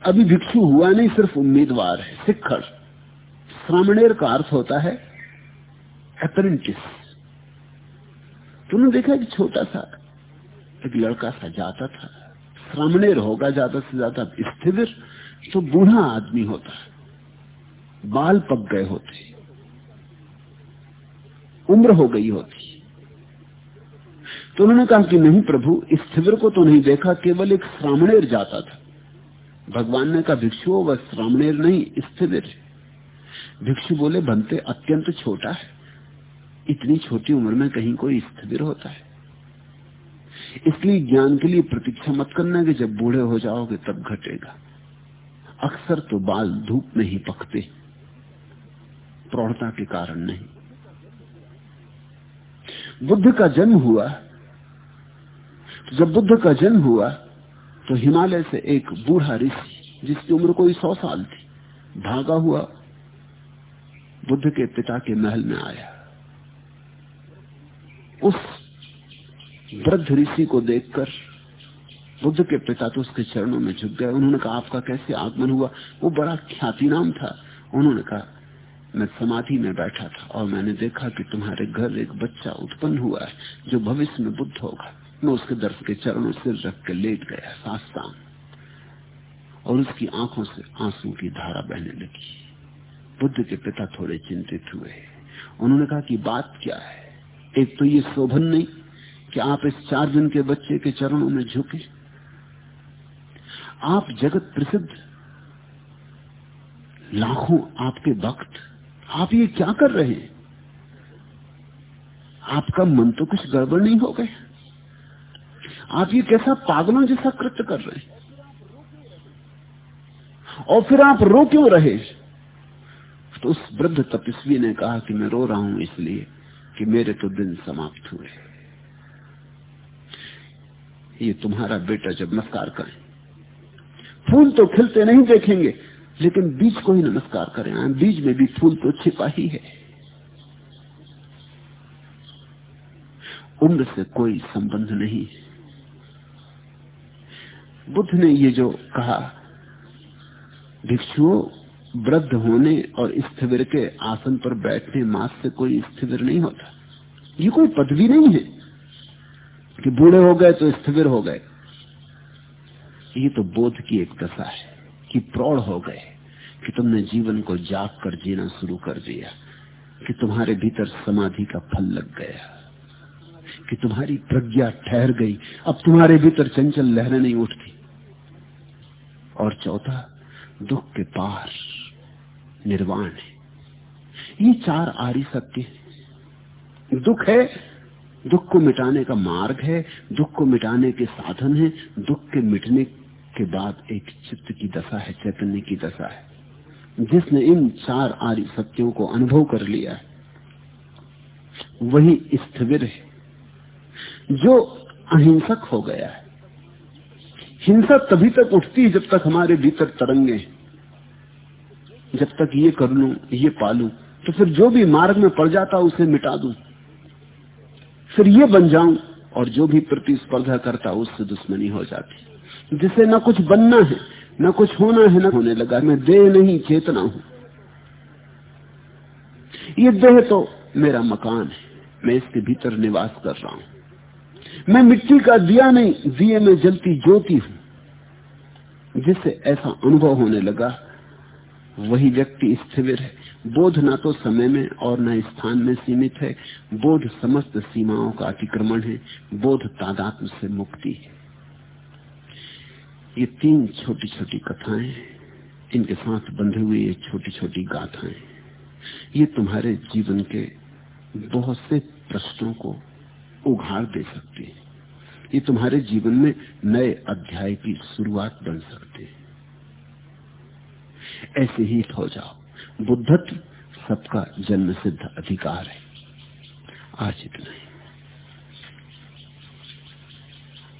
अभी भिक्षु हुआ नहीं, सिर्फ़ उम्मीदवार है, शिखर। श्रामणेर का अर्थ होता है अप्रेंटिस तुमने देखा कि छोटा सा एक लड़का सा जाता था। श्रामणेर होगा ज़्यादा से ज़्यादा स्थिर तो बूढ़ा आदमी होता। है बाल पक गए होते, उम्र हो गई होती। तो उन्होंने कहा कि नहीं प्रभु, इस शिविर को तो नहीं देखा, केवल एक श्रामणेर जाता था। भगवान ने कहा, भिक्षु वह श्रामणेर नहीं स्थिर भिक्षु बोले बनते अत्यंत छोटा है। इतनी छोटी उम्र में कहीं कोई स्थिर होता है। इसलिए ज्ञान के लिए प्रतीक्षा मत करना कि जब बूढ़े हो जाओगे तब घटेगा। अक्सर तो बाल धूप में ही पकते। प्रौढ़ता के कारण नहीं। बुद्ध का जन्म हुआ जब बुद्ध का जन्म हुआ तो हिमालय से एक बूढ़ा ऋषि, जिसकी उम्र कोई सौ साल थी, भागा हुआ, बुद्ध के पिता के महल में आया। उस वृद्ध ऋषि को देखकर बुद्ध के पिता तो उसके चरणों में झुक गए। उन्होंने कहा, आपका कैसे आगमन हुआ? वो बड़ा ख्याति नाम था। उन्होंने कहा मैं समाधि में बैठा था और मैंने देखा कि तुम्हारे घर एक बच्चा उत्पन्न हुआ है, जो भविष्य में बुद्ध होगा। मैं उसके दर्श के चरणों से रख के लेट गया सास्तान और उसकी आँखों से आँसू की धारा बहने लगी। बुद्ध के पिता थोड़े चिंतित हुए। उन्होंने कहा कि बात क्या है? एक तो ये शोभन नहीं कि आप इस चार दिन के बच्चे के चरणों में झुके। आप जगत प्रसिद्ध। लाखों आपके भक्त आप ये क्या कर रहे हैं? आपका मन तो कुछ गड़बड़ नहीं हो गए आप ये कैसा पागलों जैसा कृत्य कर रहे हैं? और फिर आप रो क्यों रहे? तो उस वृद्ध तपस्वी ने कहा कि मैं रो रहा हूँ इसलिए कि मेरे तो दिन समाप्त हुए। ये तुम्हारा बेटा जब नमस्कार करें, फूल तो खिलते नहीं देखेंगे लेकिन बीज को ही नमस्कार करें। आए बीज में भी फूल तो छिपा ही है। उम्र से कोई संबंध नहीं। बुद्ध ने ये जो कहा, भिक्षुओं, वृद्ध होने और स्थिर के आसन पर बैठने मास से कोई स्थिर नहीं होता। ये कोई पदवी नहीं है कि बूढ़े हो गए तो स्थिर हो गए। ये तो बोध की एक दशा है। कि प्रौढ़ हो गए कि तुमने जीवन को जाग कर जीना शुरू कर दिया, कि तुम्हारे भीतर समाधि का फल लग गया, कि तुम्हारी प्रज्ञा ठहर गई। अब तुम्हारे भीतर चंचल लहरें नहीं उठती। और चौथा, दुख के पार निर्वाण है। ये चार आरी सत्य है। दुख है, दुख को मिटाने का मार्ग है, दुख को मिटाने के साधन है, दुख के मिटने के बाद एक चित्त की दशा है, चैतन्य की दशा है। जिसने इन चार आर्य सत्यों को अनुभव कर लिया है, वही स्थिर है, जो अहिंसक हो गया है। हिंसा तभी तक उठती है जब तक हमारे भीतर तरंगे जब तक ये कर लू, ये पालू तो फिर जो भी मार्ग में पड़ जाता उसे मिटा दू। फिर ये बन जाऊँ और जो भी प्रतिस्पर्धा करता उससे दुश्मनी हो जाती जिसे न कुछ बनना है, न कुछ होना है, न होने लगा। मैं देह नहीं, चेतना हूँ। ये देह तो मेरा मकान है। मैं इसके भीतर निवास कर रहा हूँ। मैं मिट्टी का दिया नहीं, दिए में जलती ज्योति हूँ। जिससे ऐसा अनुभव होने लगा, वही व्यक्ति स्थिर है। बोध ना तो समय में और न स्थान में सीमित है। बोध समस्त सीमाओं का अतिक्रमण है। बोध तादात्म से मुक्ति है। ये तीन छोटी छोटी कथाएँ, इनके साथ बंधे हुए ये छोटी छोटी गाथाएँ, ये तुम्हारे जीवन के बहुत से प्रश्नों को उघाड़ दे सकती है। ये तुम्हारे जीवन में नए अध्याय की शुरुआत बन सकती है। ऐसे ही हो जाओ, बुद्धत्व सबका जन्म सिद्ध अधिकार है। आज इतना ही।